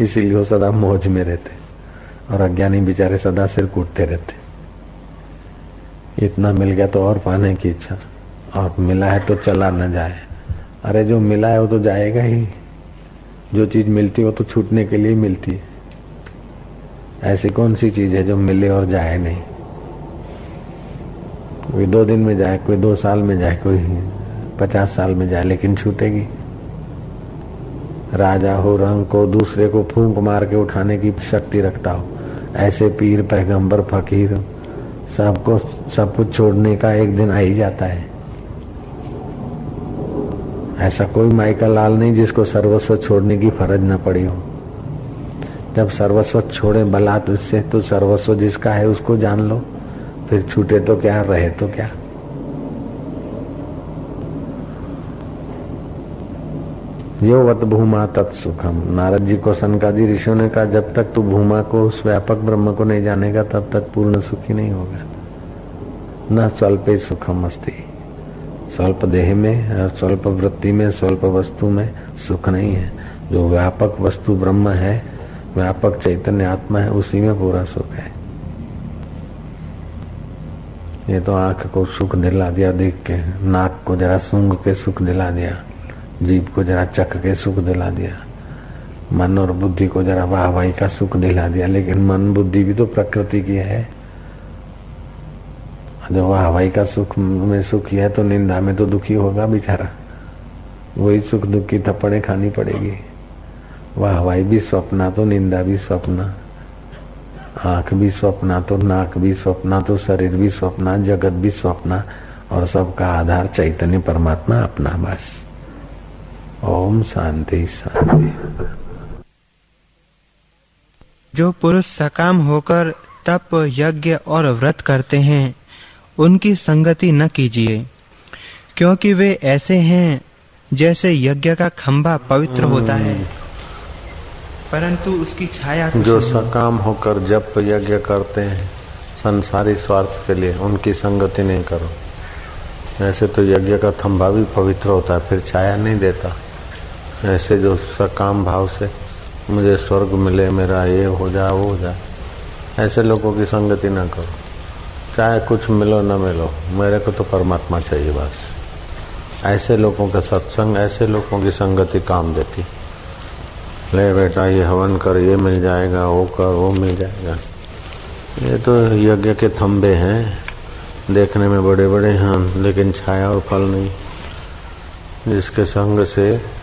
इसीलिए वो सदा मौज में रहते और अज्ञानी बेचारे सदा सिर कूटते रहते। इतना मिल गया तो और पाने की इच्छा। और मिला है तो चला न जाए। अरे जो मिला है वो तो जाएगा ही। जो चीज़ मिलती है वो तो छूटने के लिए मिलती है। ऐसी कौन सी चीज़ है जो मिले और जाए नहीं? कोई दो दिन में जाए, कोई दो साल में जाए, कोई पचास साल में जाए, लेकिन छूटेगी। राजा हो, रंग को, दूसरे को फूंक मार के उठाने की शक्ति रखता हो। ऐसे पीर, पैगंबर, फकीर, सबको, सब कुछ छोड़ने का एक दिन आ ही जाता है। ऐसा कोई माइका लाल नहीं जिसको सर्वस्व छोड़ने की फ़र्ज़ न पड़ी हो। जब सर्वस्व छोड़े बलात् तो सर्वस्व जिसका है उसको जान लो। फिर छूटे तो क्या, रहे तो क्या। यो वत भूमा तत्सुखम। नारद जी को सनकादि ऋषियों ने कहा, जब तक तू भूमा को, उस व्यापक ब्रह्म को नहीं जानेगा, तब तक पूर्ण सुखी नहीं होगा। न स्वल्प सुखम अस्ती। स्वल्प देह में, स्वल्प वृत्ति में, स्वल्प वस्तु में सुख नहीं है। जो व्यापक वस्तु ब्रह्म है, व्यापक चैतन्य आत्मा है, उसी में पूरा सुख है। ये तो आँख को सुख दिला दिया, देख के, नाक को जरा सूंघ के सुख दिला दिया। जीव को जरा चख के सुख दिला दिया। मन और बुद्धि को जरा वाहवाही का सुख दिला दिया, लेकिन मन बुद्धि भी तो प्रकृति की है। जो वाहवाही का सुख में सुखी है तो निंदा में तो दुखी होगा बेचारा। वही सुख दुख की थप्पड़े खानी पड़ेगी। वाहवाही भी स्वप्ना तो निंदा भी स्वप्न। आँख भी स्वप्ना तो नाक भी स्वप्ना तो शरीर भी स्वप्ना, जगत भी स्वप्ना, और सबका आधार चैतन्य परमात्मा अपना बस। ओम शांति शांति। जो पुरुष सकाम होकर तप यज्ञ और व्रत करते हैं उनकी संगति न कीजिए क्योंकि वे ऐसे हैं जैसे यज्ञ का खंभा पवित्र होता है। परंतु उसकी छाया जो सकाम होकर जप यज्ञ करते हैं संसारी स्वार्थ के लिए उनकी संगति नहीं करो। ऐसे तो यज्ञ का थंभा भी पवित्र होता है फिर छाया नहीं देता। ऐसे जो सकाम भाव से मुझे स्वर्ग मिले, मेरा ये हो जाए वो हो जाए ऐसे लोगों की संगति ना करो। चाहे कुछ मिलो न मिलो, मेरे को तो परमात्मा चाहिए बस। ऐसे लोगों का सत्संग, ऐसे लोगों की संगति काम देती। ले बेटा, ये हवन कर, ये मिल जाएगा, वो कर, वो मिल जाएगा। ये तो यज्ञ के थंबे हैं। देखने में बड़े बड़े हैं, लेकिन छाया और फल नहीं। जिसके संग से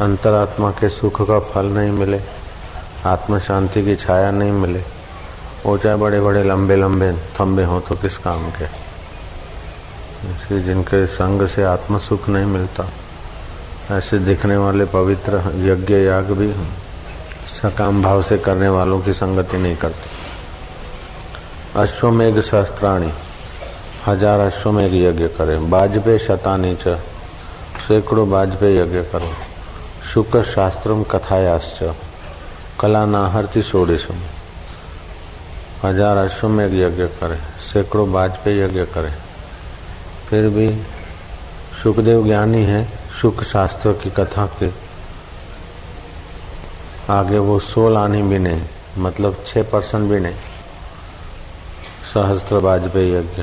अंतरात्मा के सुख का फल नहीं मिले आत्म शांति की छाया नहीं मिले। वो चाहे बड़े बड़े लंबे लंबे थम्बे हों तो किस काम के? जिनके संग से आत्म सुख नहीं मिलता, ऐसे दिखने वाले पवित्र, यज्ञ, याग भी सकाम भाव से करने वालों की संगति नहीं करते। अश्वमेघ शस्त्राणी हज़ार अश्वमेघ यज्ञ करें बाजपे शतानी च, सैकड़ों बाजपे यज्ञ करो। शुक्र शास्त्रम कथायाश्च कला नाहरती सोडिसम हज़ार अश्वमेघ यज्ञ करे, सैकड़ों वाजपेयी यज्ञ करे। फिर भी सुखदेव ज्ञानी है सुख शास्त्र की कथा के आगे वो सोल आनी भी नहीं मतलब छः परसेंट भी नहीं। सहस्त्र वाजपेयी यज्ञ,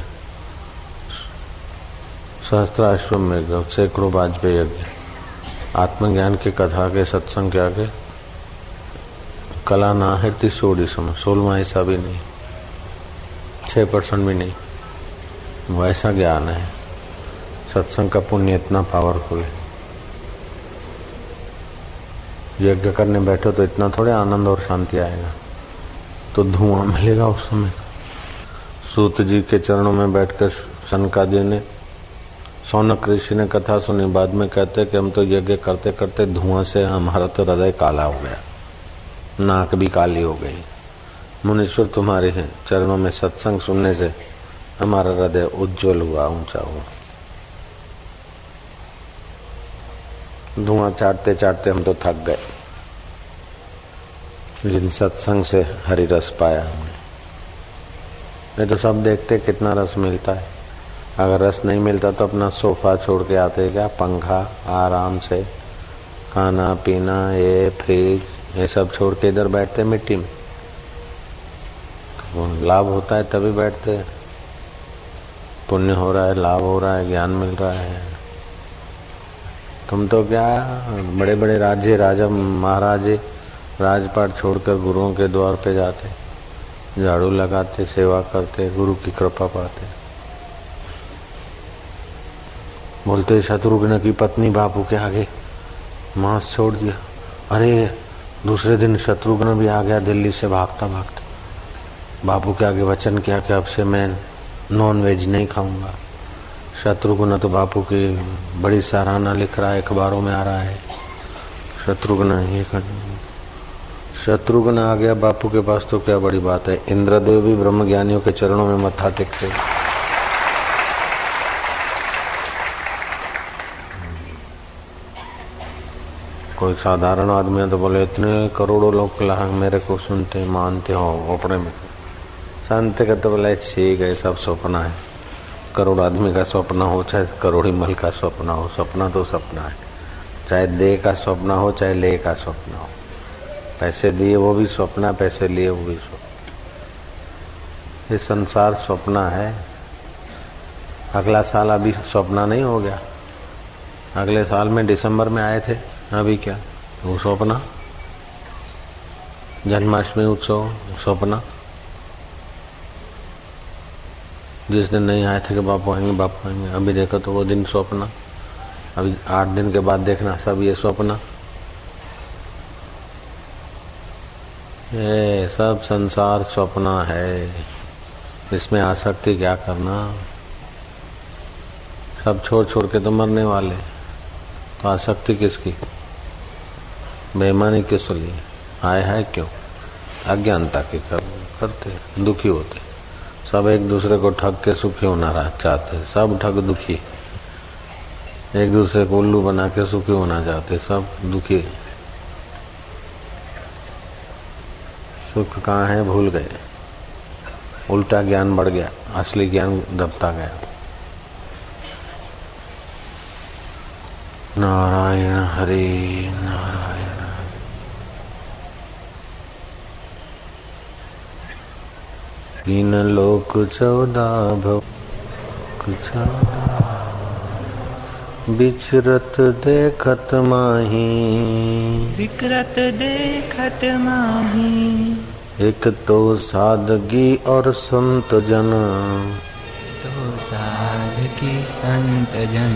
सहस्त्र अश्वमेघ सैकड़ों वाजपेयी यज्ञ। आत्मज्ञान की कथा के सत्संग के। आगे कला ना है तीसोड़ी समय सोलवा हिस्सा भी नहीं। छः परसेंट भी नहीं। वैसा ज्ञान है। सत्संग का पुण्य इतना पावरफुल है। यज्ञ करने बैठो तो इतना थोड़े आनंद और शांति आएगा। तो धुआँ मिलेगा उस समय। सूत जी के चरणों में बैठकर सनका जी ने सौनक ऋषि ने कथा सुनी, बाद में कहते कि हम तो यज्ञ करते करते धुआँ से हमारा तो हृदय काला हो गया। नाक भी काली हो गई। मुनीश्वर तुम्हारे हैं, चरणों में सत्संग सुनने से हमारा हृदय उज्जवल हुआ, ऊँचा हुआ। धुआँ चाटते चाटते हम तो थक गए। जिन सत्संग से हरी रस पाया हमने। ये तो सब देखते कितना रस मिलता है। अगर रस नहीं मिलता तो अपना सोफा छोड़ के आते क्या? पंखा, आराम से। खाना, पीना, ये फ्रिज ये सब छोड़ के इधर बैठते मिट्टी में। तो लाभ होता है तभी बैठते पुण्य हो रहा है, लाभ हो रहा है, ज्ञान मिल रहा है। तुम तो क्या बड़े बड़े राज्य, राजा, महाराजे, राजपाट छोड़कर गुरुओं के द्वार पे जाते झाड़ू लगाते, सेवा करते, गुरु की कृपा पाते बोलते, शत्रुघ्न की पत्नी बापू के आगे मांस छोड़ दिया। अरे, दूसरे दिन शत्रुघ्न भी आ गया दिल्ली से भागता भागता बापू के आगे वचन किया कि अब से मैं नॉन वेज नहीं खाऊँगा। शत्रुघ्न तो बापू की बड़ी सराहना लिख रहा है, अखबारों में आ रहा है। शत्रुघ्न ये शत्रुघ्न आ गया बापू के पास तो क्या बड़ी बात है? इंद्रदेव भी ब्रह्म ज्ञानियों के चरणों में मत्था टेकते। कोई साधारण आदमी है तो बोले, इतने करोड़ों लोग मेरे को सुनते मानते हो अपने में। संत का तो बोले, ठीक है, सब सपना है। करोड़ आदमी का सपना हो, चाहे करोड़ी मल का सपना हो, सपना तो सपना है। चाहे दे का सपना हो, चाहे ले का सपना हो। पैसे दिए वो भी स्वप्न पैसे लिए वो भी स्वप्न ये संसार सपना है। अगला साल अभी सपना नहीं हो गया। अगले साल में दिसंबर में आए थे। अभी क्या? वो स्वप्न जन्माष्टमी उत्सव स्वप्न जिस दिन नहीं आए थे कि बापू आएँगे बापू आएँगे। अभी देखो तो वो दिन स्वप्न अभी आठ दिन के बाद देखना, सब ये स्वप्न सब संसार स्वप्न है। इसमें आसक्ति क्या करना? सब छोड़ छोड़ के तो मरने वाले। तो आसक्ति किसकी? बेईमानी किस लिए? आए है क्यों? अज्ञानता के कर, करते दुखी होते। सब एक दूसरे को ठग के सुखी होना चाहते। सब ठग दुखी। एक दूसरे को उल्लू बना के सुखी होना चाहते। सब दुखी। सुख कहाँ है? भूल गए। उल्टा ज्ञान बढ़ गया। असली ज्ञान दबता गया। नारायण हरे नारायण। तीन लोक चौदह भव बिचरत देखत माही। विकृत देखत माही। एक तो सादगी और संत जन तो सादगी संत जन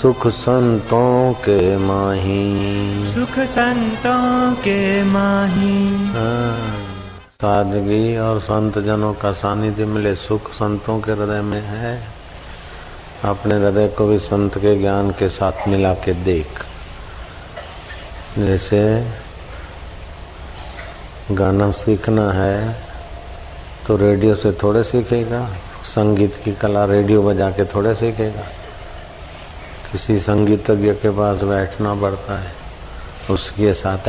सुख संतों के माही। सुख संतों के माही। हाँ, सादगी और संत जनों का सानिध्य मिले सुख संतों के हृदय में है अपने हृदय को भी संत के ज्ञान के साथ मिला के देख जैसे गाना सीखना है तो रेडियो से थोड़े सीखेगा संगीत की कला रेडियो बजा के थोड़े सीखेगा किसी संगीतज्ञ के पास बैठना पड़ता है उसके साथ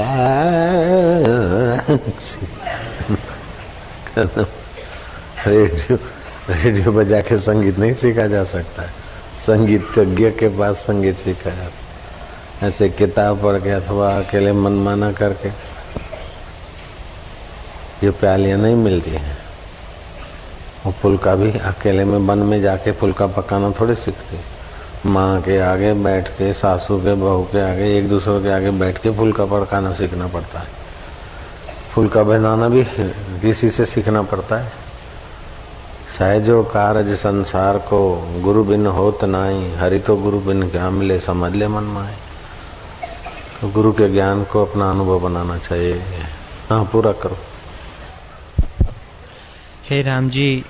रेडियो रेडियो बजा के संगीत नहीं सीखा जा सकता। है संगीतज्ञ के पास संगीत सीखा जाता ऐसे किताब पढ़ के अथवा अकेले मनमाना करके। ये प्यालियाँ नहीं मिलती हैं। और फुल्का भी अकेले में वन में जाके फुल्का पकाना थोड़े सीखते माँ के आगे बैठ के, सासू के, बहू के आगे, एक दूसरे के आगे बैठ के फुल्का पकाना सीखना पड़ता है। फूल का बनाना भी किसी से सीखना पड़ता है। सहजो कारज संसार को गुरु बिन होत नाई, हरि तो गुरु बिन क्या मिले समझ ले मन माए। तो गुरु के ज्ञान को अपना अनुभव बनाना चाहिए। हाँ पूरा करो। हे राम जी,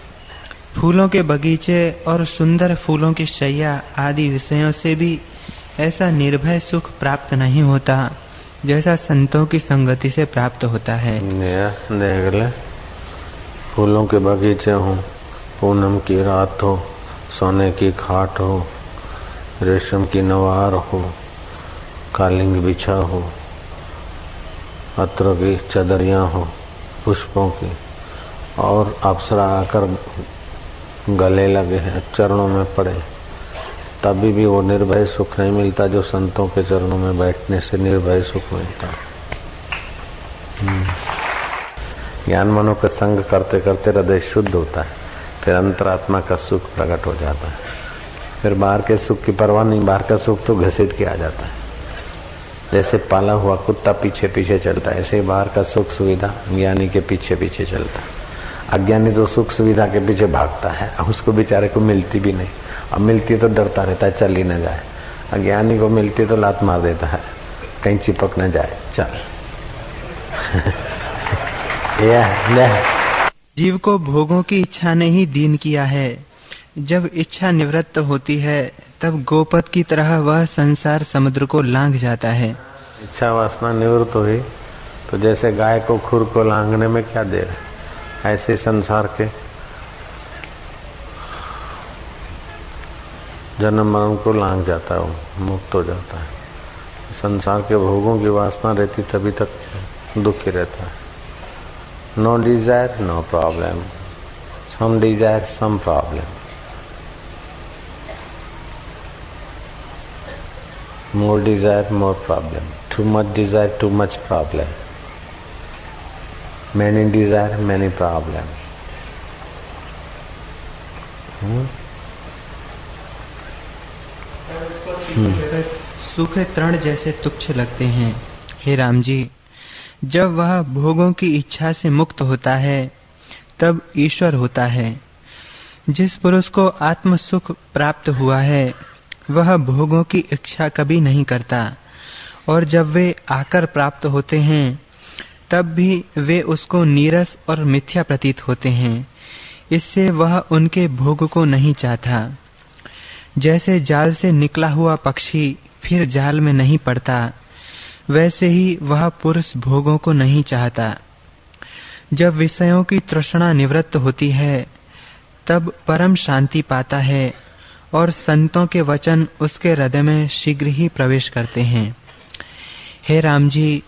फूलों के बगीचे और सुंदर फूलों की शैया आदि विषयों से भी ऐसा निर्भय सुख प्राप्त नहीं होता। जैसा संतों की संगति से प्राप्त होता है। देख ले। फूलों के बगीचे हो, पूनम की रात हो, सोने की खाट हो, रेशम की नवार हो, कालिंग बिछा हो, अत्र की चदरियाँ हो, पुष्पों की, और अप्सरा आकर गले लगे हैं, चरणों में पड़े। तभी भी वो निर्भय सुख नहीं मिलता जो संतों के चरणों में बैठने से निर्भय सुख मिलता। हम्म। ज्ञान मनो का संग करते करते हृदय शुद्ध होता है, फिर अंतरात्मा का सुख प्रकट हो जाता है। फिर बाहर के सुख की परवाह नहीं, बाहर का सुख तो घसीट के आ जाता है। जैसे पाला हुआ कुत्ता पीछे पीछे चलता है, ऐसे ही बाहर का सुख सुविधा ज्ञानी के पीछे पीछे चलता है। अज्ञानी तो सुख सुविधा के पीछे भागता है, उसको बेचारे को मिलती भी नहीं। अब मिलती तो डरता रहता है चल ही न जाए। अज्ञानी को मिलती तो लात मार देता है। कहीं चिपक न जाए। चल। जीव को भोगों की इच्छा ने ही दीन किया है। जब इच्छा निवृत्त होती है तब गोपत की तरह वह संसार समुद्र को लांग जाता है। इच्छा वासना निवृत्त हुई तो जैसे गाय को खुर को लांगने में क्या देर है? ऐसे संसार के जन्म मरण को लांग जाता है वो मुक्त हो जाता है। संसार के भोगों की वासना रहती तभी तक दुखी रहता है। No desire no problem some desire some problem more desire more problem too much desire too much problem many desire many problem सुख तृण जैसे तुच्छ लगते हैं। हे राम जी जब वह भोगों की इच्छा से मुक्त होता है, तब ईश्वर होता है। जिस पुरुष को आत्म सुख प्राप्त हुआ है, वह भोगों की इच्छा कभी नहीं करता। और जब वे आकर प्राप्त होते हैं, तब भी वे उसको नीरस और मिथ्या प्रतीत होते हैं। इससे वह उनके भोग को नहीं चाहता। जैसे जाल से निकला हुआ पक्षी फिर जाल में नहीं पड़ता, वैसे ही वह पुरुष भोगों को नहीं चाहता। जब विषयों की तृष्णा निवृत्त होती है, तब परम शांति पाता है और संतों के वचन उसके हृदय में शीघ्र ही प्रवेश करते हैं। हे राम जी,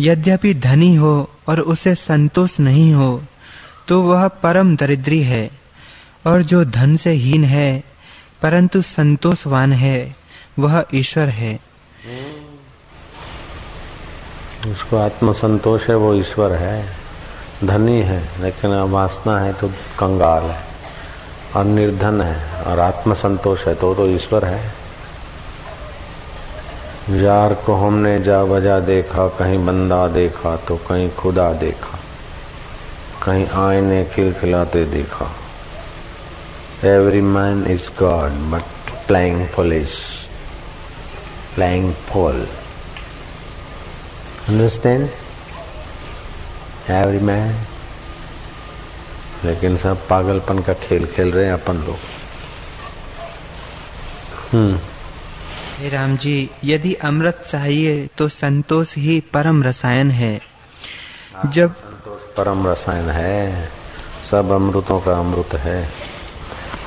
यद्यपि धनी हो और उसे संतोष नहीं हो तो वह परम दरिद्री है और जो धन से हीन है परंतु संतोषवान है, वह ईश्वर है। उसको आत्म संतोष है, वो ईश्वर है। धनी है, लेकिन वासना है तो कंगाल है और निर्धन है, और आत्म संतोष है तो तो ईश्वर है। जार को हमने जा बजा देखा, कहीं बंदा देखा तो कहीं खुदा देखा, कहीं आईने खिलखिलाते देखा। Every man is God, but playing police, playing Paul. Understand? Every man. लेकिन सब पागलपन का खेल खेल रहे हैं अपन लोग हम्म राम जी यदि अमृत चाहिए तो संतोष ही परम रसायन है जब संतोष परम रसायन है सब अमृतों का अमृत है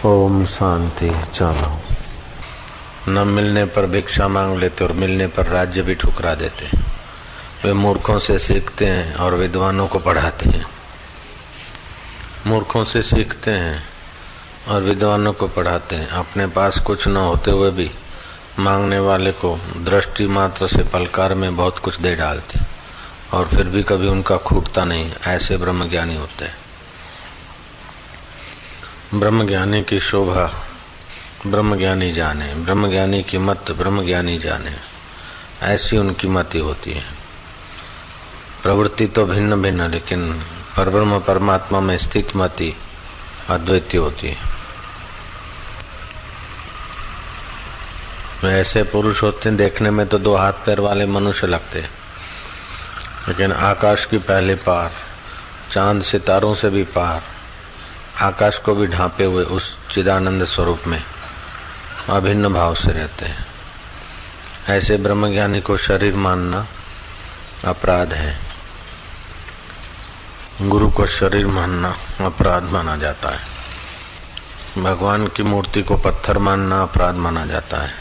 ओम शांति, चलो। न मिलने पर भिक्षा मांग लेते और मिलने पर राज्य भी ठुकरा देते। वे मूर्खों से सीखते हैं और विद्वानों को पढ़ाते हैं। मूर्खों से सीखते हैं और विद्वानों को पढ़ाते हैं। अपने पास कुछ न होते हुए भी मांगने वाले को दृष्टि मात्र से पलकार में बहुत कुछ दे डालते और फिर भी कभी उनका खूटता नहीं, ऐसे ब्रह्म ज्ञानी होते हैं। ब्रह्म ज्ञानी की शोभा ब्रह्म ज्ञानी जाने ब्रह्म ज्ञानी की मत ब्रह्म ज्ञानी जाने, ऐसी उनकी मति होती है। प्रवृत्ति तो भिन्न भिन्न लेकिन परब्रह्म परमात्मा में स्थित मती अद्वैती होती है। ऐसे पुरुष होते हैं, देखने में तो दो हाथ पैर वाले मनुष्य लगते हैं। लेकिन आकाश की पहले पार, चाँद सितारों से भी पार आकाश को भी ढांपे हुए उस चिदानंद स्वरूप में अभिन्न भाव से रहते हैं। ऐसे ब्रह्मज्ञानी को शरीर मानना अपराध है। गुरु को शरीर मानना अपराध माना जाता है। भगवान की मूर्ति को पत्थर मानना अपराध माना जाता है।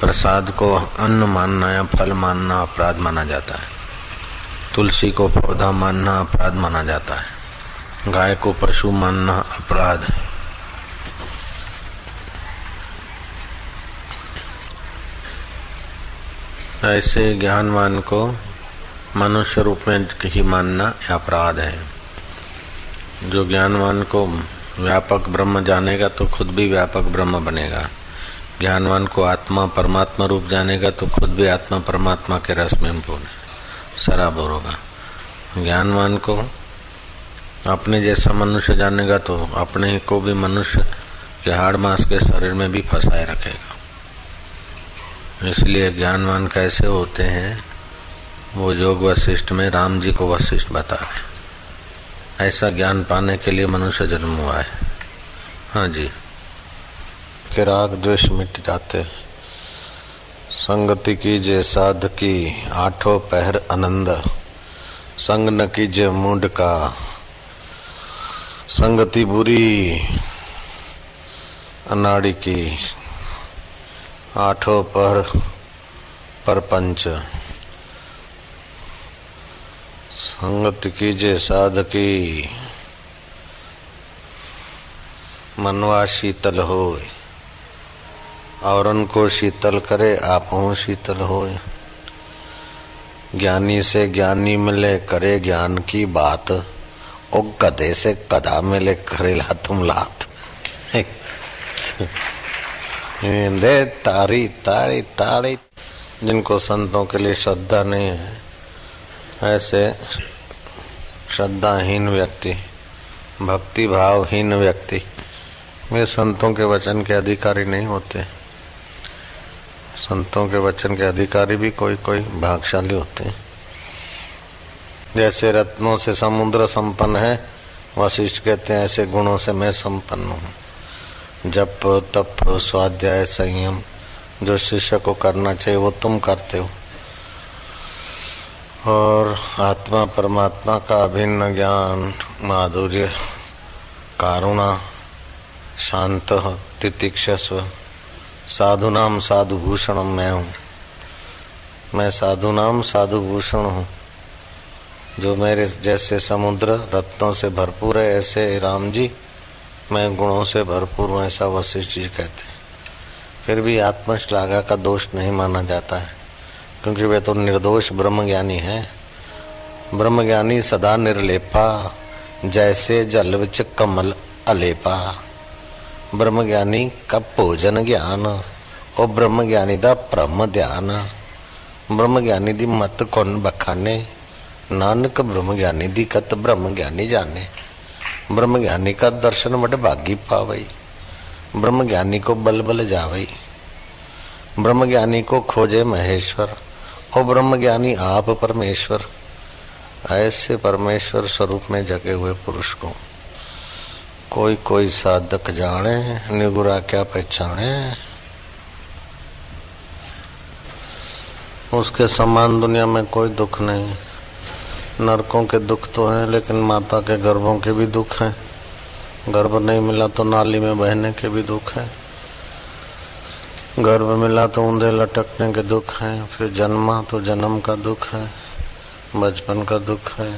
प्रसाद को अन्न मानना या फल मानना अपराध माना जाता है। तुलसी को पौधा मानना अपराध माना जाता है। गाय को पशु मानना अपराध। है ऐसे ज्ञानवान को मनुष्य रूप में ही मानना अपराध है। जो ज्ञानवान को व्यापक ब्रह्म जानेगा तो खुद भी व्यापक ब्रह्म बनेगा। ज्ञानवान को आत्मा परमात्मा रूप जानेगा तो खुद भी आत्मा परमात्मा के रस में पूर्ण। सराबर होगा। ज्ञानवान को अपने जैसा मनुष्य जानेगा तो अपने को भी मनुष्य के हाड़ मास के शरीर में भी फंसाए रखेगा। इसलिए ज्ञानवान कैसे होते हैं, वो योग वशिष्ठ में राम जी को वशिष्ठ बता रहे ऐसा ज्ञान पाने के लिए मनुष्य जन्म हुआ है। हाँ जी। के राग द्वेष मिट जाते संगति कीजिए साध की आठों पहर आनंद। संग न कीजिए मुंड का संगति बुरी, अनाड़ी की, आठों पर परपंच। संगत कीजिए साधकी मनवा शीतल हो और उनको शीतल करे आप शीतल हो ज्ञानी से ज्ञानी मिले, करे ज्ञान की बात। ओ कदे से कदा मिले करे ला तुम लात। दे तारी तारी तारी। जिनको संतों के लिए श्रद्धा नहीं है, ऐसे श्रद्धाहीन व्यक्ति भक्ति भावहीन व्यक्ति, वे संतों के वचन के अधिकारी नहीं होते। संतों के वचन के अधिकारी भी कोई कोई भागशाली होते हैं। जैसे रत्नों से समुद्र संपन्न है, वशिष्ठ कहते हैं, ऐसे गुणों से मैं संपन्न हूँ। जप, तप, स्वाध्याय, संयम, जो शिष्य को करना चाहिए, वो तुम करते हो। और आत्मा, परमात्मा का अभिन्न ज्ञान, माधुर्य, कारुणा, शांत तितिक्षस्व साधु नाम, साधु भूषण मैं हूँ। मैं साधु नाम, साधु भूषण हूँ। जो मेरे जैसे समुद्र रत्नों से भरपूर है, ऐसे राम जी, मैं गुणों से भरपूर हूँ, ऐसा वशिष्ठ जी कहते फिर भी आत्मश्लाघा का दोष नहीं माना जाता है, क्योंकि वे तो निर्दोष ब्रह्म ज्ञानी है। ब्रह्म ज्ञानी सदा निर्लेपा, जैसे जल विच कमल अलेपा। ब्रह्म ज्ञानी का भोजन ज्ञान और ब्रह्म ज्ञानी का ब्रह्म ध्यान। ब्रह्म ज्ञानी दी मत कौन बखाने नानक ब्रह्म ज्ञानी दी कत ब्रह्म ज्ञानी जाने। ब्रह्म ज्ञानी का दर्शन बड़े भागी पावई। ब्रह्म ज्ञानी को बल बल जावई। ब्रह्म ज्ञानी को खोजे महेश्वर। ओ ब्रह्म ज्ञानी आप परमेश्वर। ऐसे परमेश्वर स्वरूप में जगे हुए पुरुष को कोई कोई साधक जाने, निगुरा क्या पहचाने। उसके समान दुनिया में कोई दुख नहीं। नरकों के दुख तो हैं, लेकिन माता के गर्भों के भी दुख हैं। गर्भ नहीं मिला तो नाली में बहने के भी दुख है। गर्भ मिला तो ऊंधे लटकने के दुख है, फिर जन्मा तो जन्म का दुख है, बचपन का दुख है।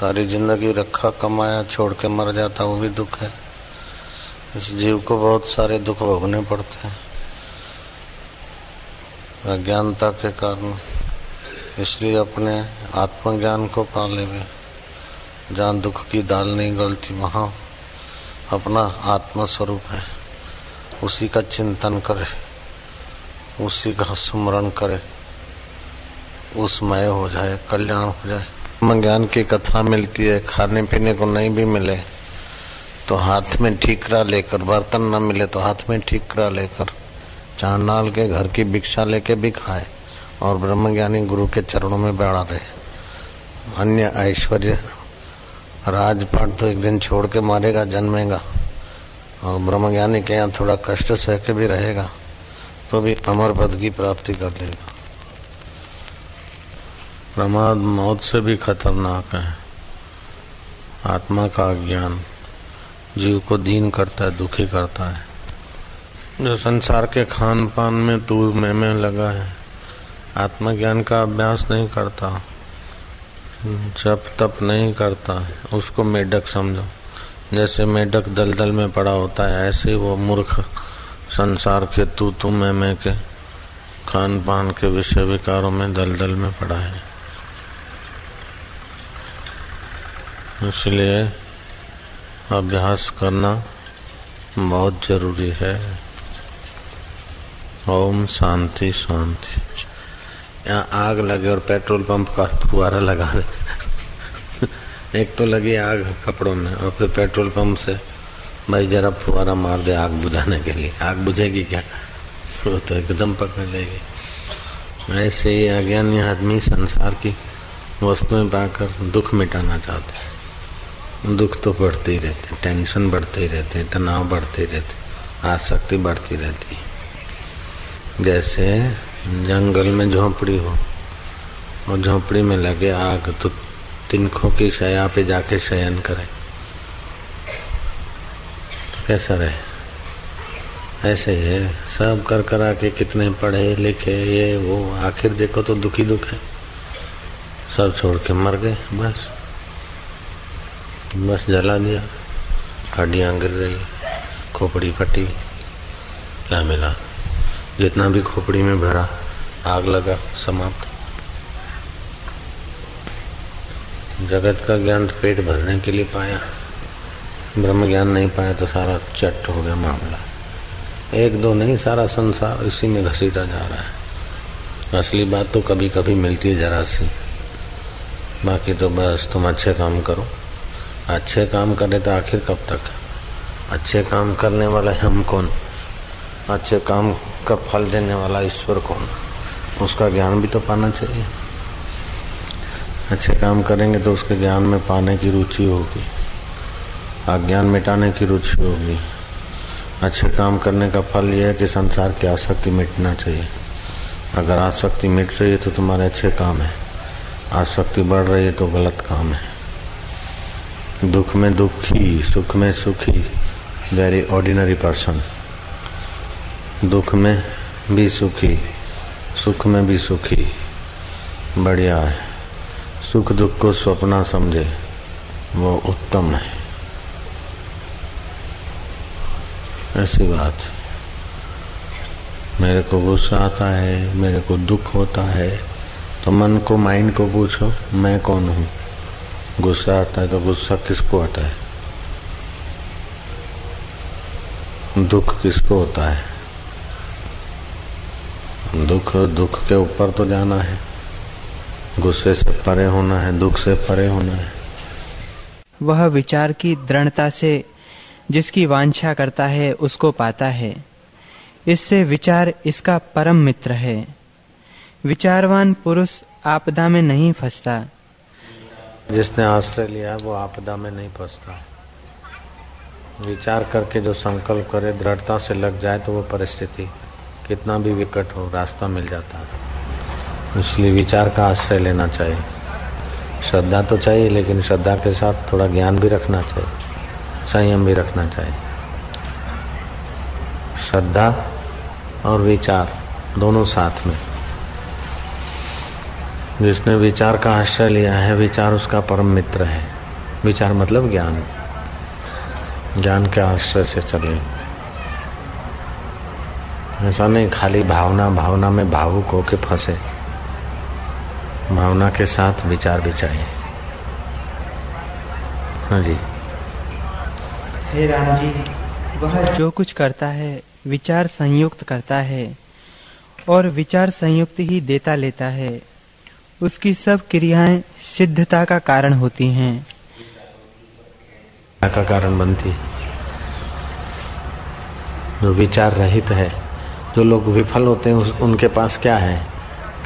सारी ज़िंदगी रखा कमाया, छोड़ के मर जाता, वो भी दुख है। इस जीव को बहुत सारे दुख भोगने पड़ते हैं। अज्ञानता के कारण। इसलिए अपने आत्मज्ञान को पाले में जहाँ दुख की दाल नहीं गलती, वहाँ अपना आत्म स्वरूप है। उसी का चिंतन करे, उसी का स्मरण करे उसमय हो जाए, कल्याण हो जाए। ब्रह्म ज्ञान की कथा मिलती है खाने पीने को नहीं भी मिले तो हाथ में ठीकरा लेकर, बर्तन न मिले तो हाथ में ठीकरा लेकर, चार नाल के घर की भिक्षा लेके भी खाए। और ब्रह्मज्ञानी गुरु के चरणों में बैठा रहे। अन्य ऐश्वर्य, राजपाट तो एक दिन छोड़ के मारेगा, जन्मेगा। और ब्रह्मज्ञानी के यहाँ थोड़ा कष्ट सह के भी रहेगा तो भी अमर पद की प्राप्ति कर लेगा। प्रमाद मौत से भी खतरनाक है। आत्मा का ज्ञान जीव को दीन करता है, दुखी करता है। जो संसार के खान पान में तू में में लगा है आत्मज्ञान का अभ्यास नहीं करता जब तप नहीं करता, उसको मेढक समझो। जैसे मेढक दलदल में पड़ा होता है, ऐसे वो मूर्ख संसार के तू तू में में के खान पान के विषय विकारों में दलदल में पड़ा है। इसलिए अभ्यास करना बहुत ज़रूरी है। ओम शांति शांति। यहाँ आग लगे और पेट्रोल पंप का फुहारा लगा दे। एक तो लगी आग कपड़ों में और फिर पेट्रोल पंप से, भाई जरा फुहारा मार दे आग बुझाने के लिए। आग बुझेगी क्या? वो तो एकदम पकड़ लेगी। ऐसे ही अज्ञानी आदमी संसार की वस्तुएँ पाकर दुख मिटाना चाहते हैं। दुख तो बढ़ते ही रहते टेंशन बढ़ते ही रहते तनाव बढ़ते रहते आसक्ति बढ़ती रहती है। जैसे जंगल में झोपड़ी हो, और झोपड़ी में लगे आग तो तिनखों की शया पे जाके शयन करे। तो कैसा रहे? ऐसे ही है। सब कर करा के कितने पढ़े लिखे, ये, वो, आखिर देखो तो दुखी दुख है। सब छोड़ के मर गए, बस। बस जला दिया। हड्डियाँ गिर रही, खोपड़ी फटी क्या मिला जितना भी खोपड़ी में भरा आग लगा, समाप्त। जगत का ज्ञान पेट भरने के लिए पाया, ब्रह्म ज्ञान नहीं पाया तो सारा चट हो गया मामला। एक दो नहीं, सारा संसार इसी में घसीटा जा रहा है। असली बात तो कभी कभी मिलती है जरा सी। बाकी तो बस तुम अच्छे काम करो। अच्छे काम करे तो आखिर कब तक? अच्छे काम करने वाला हम कौन? अच्छे काम का फल देने वाला ईश्वर कौन? उसका ज्ञान भी तो पाना चाहिए। अच्छे काम करेंगे तो उसके ज्ञान में पाने की रुचि होगी। अज्ञान मिटाने की रुचि होगी। अच्छे काम करने का फल यह है कि संसार की आसक्ति मिटना चाहिए। अगर आसक्ति मिट रही है तो तुम्हारे अच्छे काम है। आसक्ति बढ़ रही है तो गलत काम है। दुख में दुखी, सुख में सुखी वेरी ऑर्डिनरी पर्सन दुख में भी सुखी, सुख में भी सुखी, बढ़िया है। सुख दुख को स्वप्ना समझे, वो उत्तम है। ऐसी बात। मेरे को गुस्सा आता है, मेरे को दुख होता है तो मन को माइंड को पूछो, मैं कौन हूँ? गुस्सा आता है तो गुस्सा किसको आता है? दुख किसको होता है? दुख दुख के ऊपर तो जाना है। गुस्से से परे होना है दुख से परे होना है। वह विचार की दृढ़ता से जिसकी वांछा करता है उसको पाता है। इससे विचार इसका परम मित्र है। विचारवान पुरुष आपदा में नहीं फंसता। जिसने आश्रय लिया वो आपदा में नहीं फंसता। विचार करके जो संकल्प करे दृढ़ता से लग जाए तो वो परिस्थिति कितना भी विकट हो, रास्ता मिल जाता है। इसलिए विचार का आश्रय लेना चाहिए। श्रद्धा तो चाहिए, लेकिन श्रद्धा के साथ थोड़ा ज्ञान भी रखना चाहिए। संयम भी रखना चाहिए। श्रद्धा और विचार दोनों साथ में। जिसने विचार का आश्रय लिया है, विचार उसका परम मित्र है। विचार मतलब ज्ञान। ज्ञान के आश्रय से चले ऐसा नहीं खाली भावना भावना में भावुक होके फंसे। भावना के साथ विचार भी चाहिए। हाँ जी। हे राम जी वह जो कुछ करता है विचार संयुक्त करता है और विचार संयुक्त ही देता लेता है उसकी सब क्रियाएँ सिद्धता का कारण होती हैं। का कारण बनती। जो विचार रहित है जो लोग विफल होते हैं उनके पास क्या है?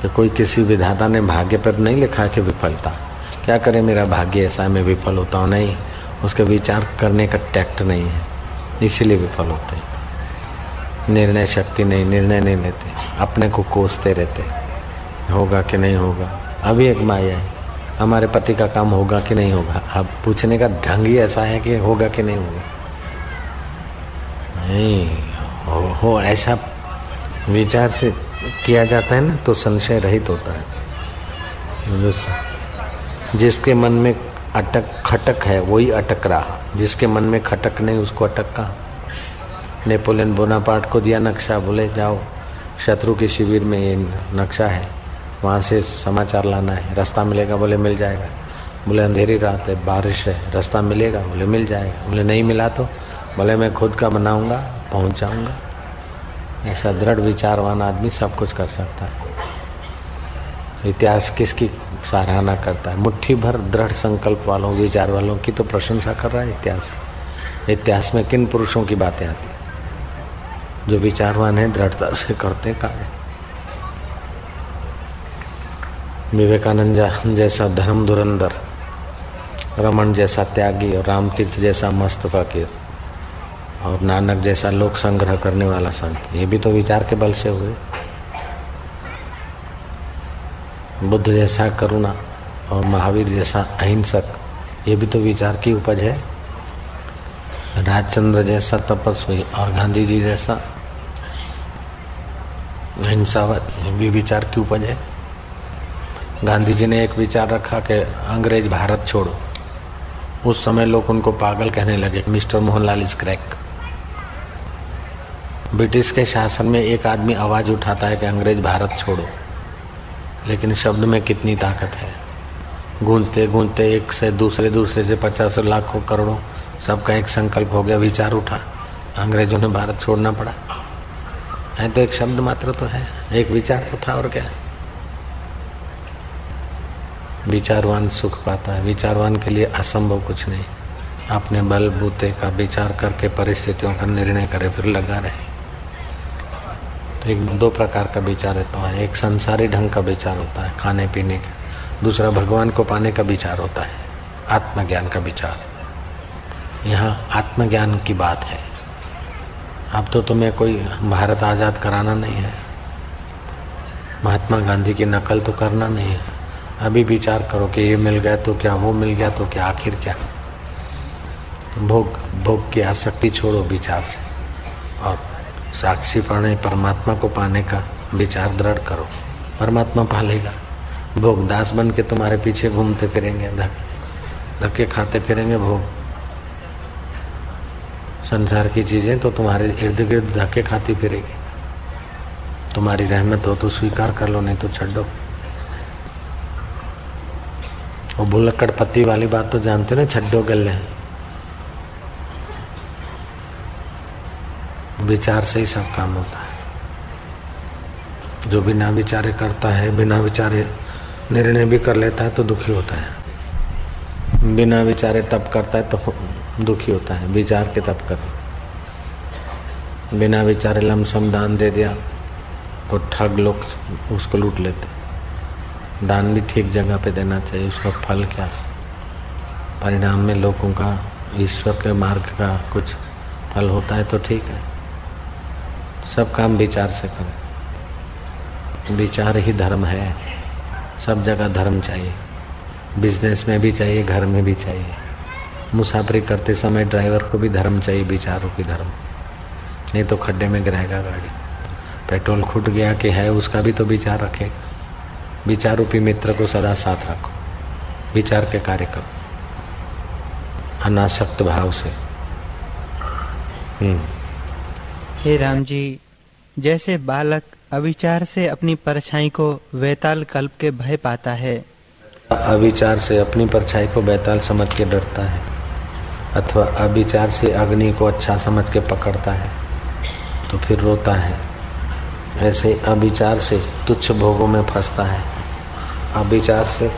कि कोई किसी विधाता ने भाग्य पर नहीं लिखा कि विफलता। क्या करे मेरा भाग्य ऐसा है मैं विफल होता हूँ? नहीं उसके विचार करने का टैक्ट नहीं है इसीलिए विफल होते हैं। निर्णय शक्ति नहीं निर्णय नहीं लेते अपने को कोसते रहते होगा कि नहीं होगा? अभी एक माया है। हमारे पति का काम होगा कि नहीं होगा? अब पूछने का ढंग ही ऐसा है कि होगा कि नहीं होगा? नहीं हो, हो ऐसा विचार से किया जाता है ना तो संशय रहित होता है। जिसके मन में अटक, खटक है, वही अटक रहा। जिसके मन में खटक नहीं, उसको अटक कहा? नेपोलियन बोनापार्ट को दिया नक्शा, बोले, जाओ, शत्रु के शिविर में ये नक्शा है, वहाँ से समाचार लाना है। रास्ता मिलेगा? बोले, मिल जाएगा। बोले, अंधेरी रात है, बारिश है, रास्ता मिलेगा? बोले, मिल जाएगा। बोले, नहीं मिला तो? बोले, मैं खुद का बनाऊँगा पहुँच जाऊँगा ऐसा दृढ़ विचारवान आदमी सब कुछ कर सकता है। इतिहास किसकी सराहना करता है? मुट्ठी भर दृढ़ संकल्प वालों विचार वालों की तो प्रशंसा कर रहा है इतिहास। इतिहास में किन पुरुषों की बातें आती जो विचारवान है, दृढ़ता से करते कार्य। विवेकानंद जैसा धर्म धुरंधर रमन जैसा त्यागी और रामतीर्थ जैसा मस्त फकीर और नानक जैसा लोक संग्रह करने वाला संत, ये भी तो विचार के बल से हुए। बुद्ध जैसा करुणा और महावीर जैसा अहिंसक, ये भी तो विचार की उपज है। राजचंद्र जैसा तपस्वी और गांधी जी जैसा अहिंसावत, ये भी विचार की उपज है। गांधी जी ने एक विचार रखा कि अंग्रेज़ भारत छोड़ो। उस समय लोग उनको पागल कहने लगे, mister Mohanlal is crack. British के शासन में एक आदमी आवाज़ उठाता है कि अंग्रेज़ भारत छोड़ो। लेकिन शब्द में कितनी ताकत है। गूंजते गूंजते एक से दूसरे दूसरे से पचास लाखों करोड़ों सबका एक संकल्प हो गया, विचार उठा। अंग्रेज़ों ने भारत छोड़ना पड़ा। है तो एक शब्द मात्र तो है, एक विचार तो था और क्या। विचारवान सुख पाता है, विचारवान के लिए असंभव कुछ नहीं। अपने बल बूते का विचार करके परिस्थितियों का निर्णय करे, फिर लगा रहे। तो एक दो प्रकार का विचार रहता है। एक संसारी ढंग का विचार होता है, खाने पीने का। दूसरा भगवान को पाने का विचार होता है, आत्मज्ञान का विचार। यहाँ आत्मज्ञान की बात है। अब तो तुम्हें कोई भारत आज़ाद कराना नहीं है। महात्मा गांधी की नकल तो करना नहीं है। अभी विचार करो कि ये मिल गया तो क्या, वो मिल गया तो क्या, आखिर क्या? भोग भोग की आसक्ति छोड़ो विचार से। और साक्षी पढ़े परमात्मा को पाने का विचार दृढ़ करो। परमात्मा पालेगा। भोग दास बन के तुम्हारे पीछे घूमते फिरेंगे धक्के खाते फिरेंगे भोग। संसार की चीज़ें तो तुम्हारे इर्द गिर्द धक्के खाती फिरेगी। तुम्हारी रहमत हो तो स्वीकार कर लो, नहीं तो छो वो बुलक्कड़ पत्ती वाली बात तो जानते ना छड्डो गले। विचार से ही सब काम होता है। जो बिना विचारे करता है, बिना विचारे निर्णय भी कर लेता है तो दुखी होता है। बिना विचारे तप करता है तो दुखी होता है। विचार के तप कर। बिना विचारे लमसम दान दे दिया तो ठग लोग उसको लूट लेते। दान भी ठीक जगह पे देना चाहिए, उसका फल क्या? परिणाम में लोगों का, ईश्वर के मार्ग का कुछ फल होता है तो ठीक है। सब काम विचार से करें। विचार ही धर्म है। सब जगह धर्म चाहिए। बिज़नेस में भी चाहिए, घर में भी चाहिए। मुसाफरी करते समय ड्राइवर को भी धर्म चाहिए, विचारों की धर्म। नहीं तो खड्डे में गिराएगा गाड़ी। पेट्रोल खुट गया कि है, उसका भी तो विचार रखे। विचार रूपी मित्र को सदा साथ रखो। विचार के कार्य करो। अनासक्त भाव से। हम्म। हे राम जी, जैसे बालक अविचार से अपनी परछाई को वैताल कल्प के भय पाता है, अविचार से अपनी परछाई को बैताल समझ के डरता है, अथवा अविचार से अग्नि को अच्छा समझ के पकड़ता है तो फिर रोता है। ऐसे अविचार से तुच्छ भोगों में फंसता है। अविचार से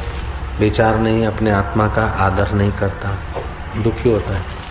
विचार नहीं, अपने आत्मा का आदर नहीं करता। दुखी होता है।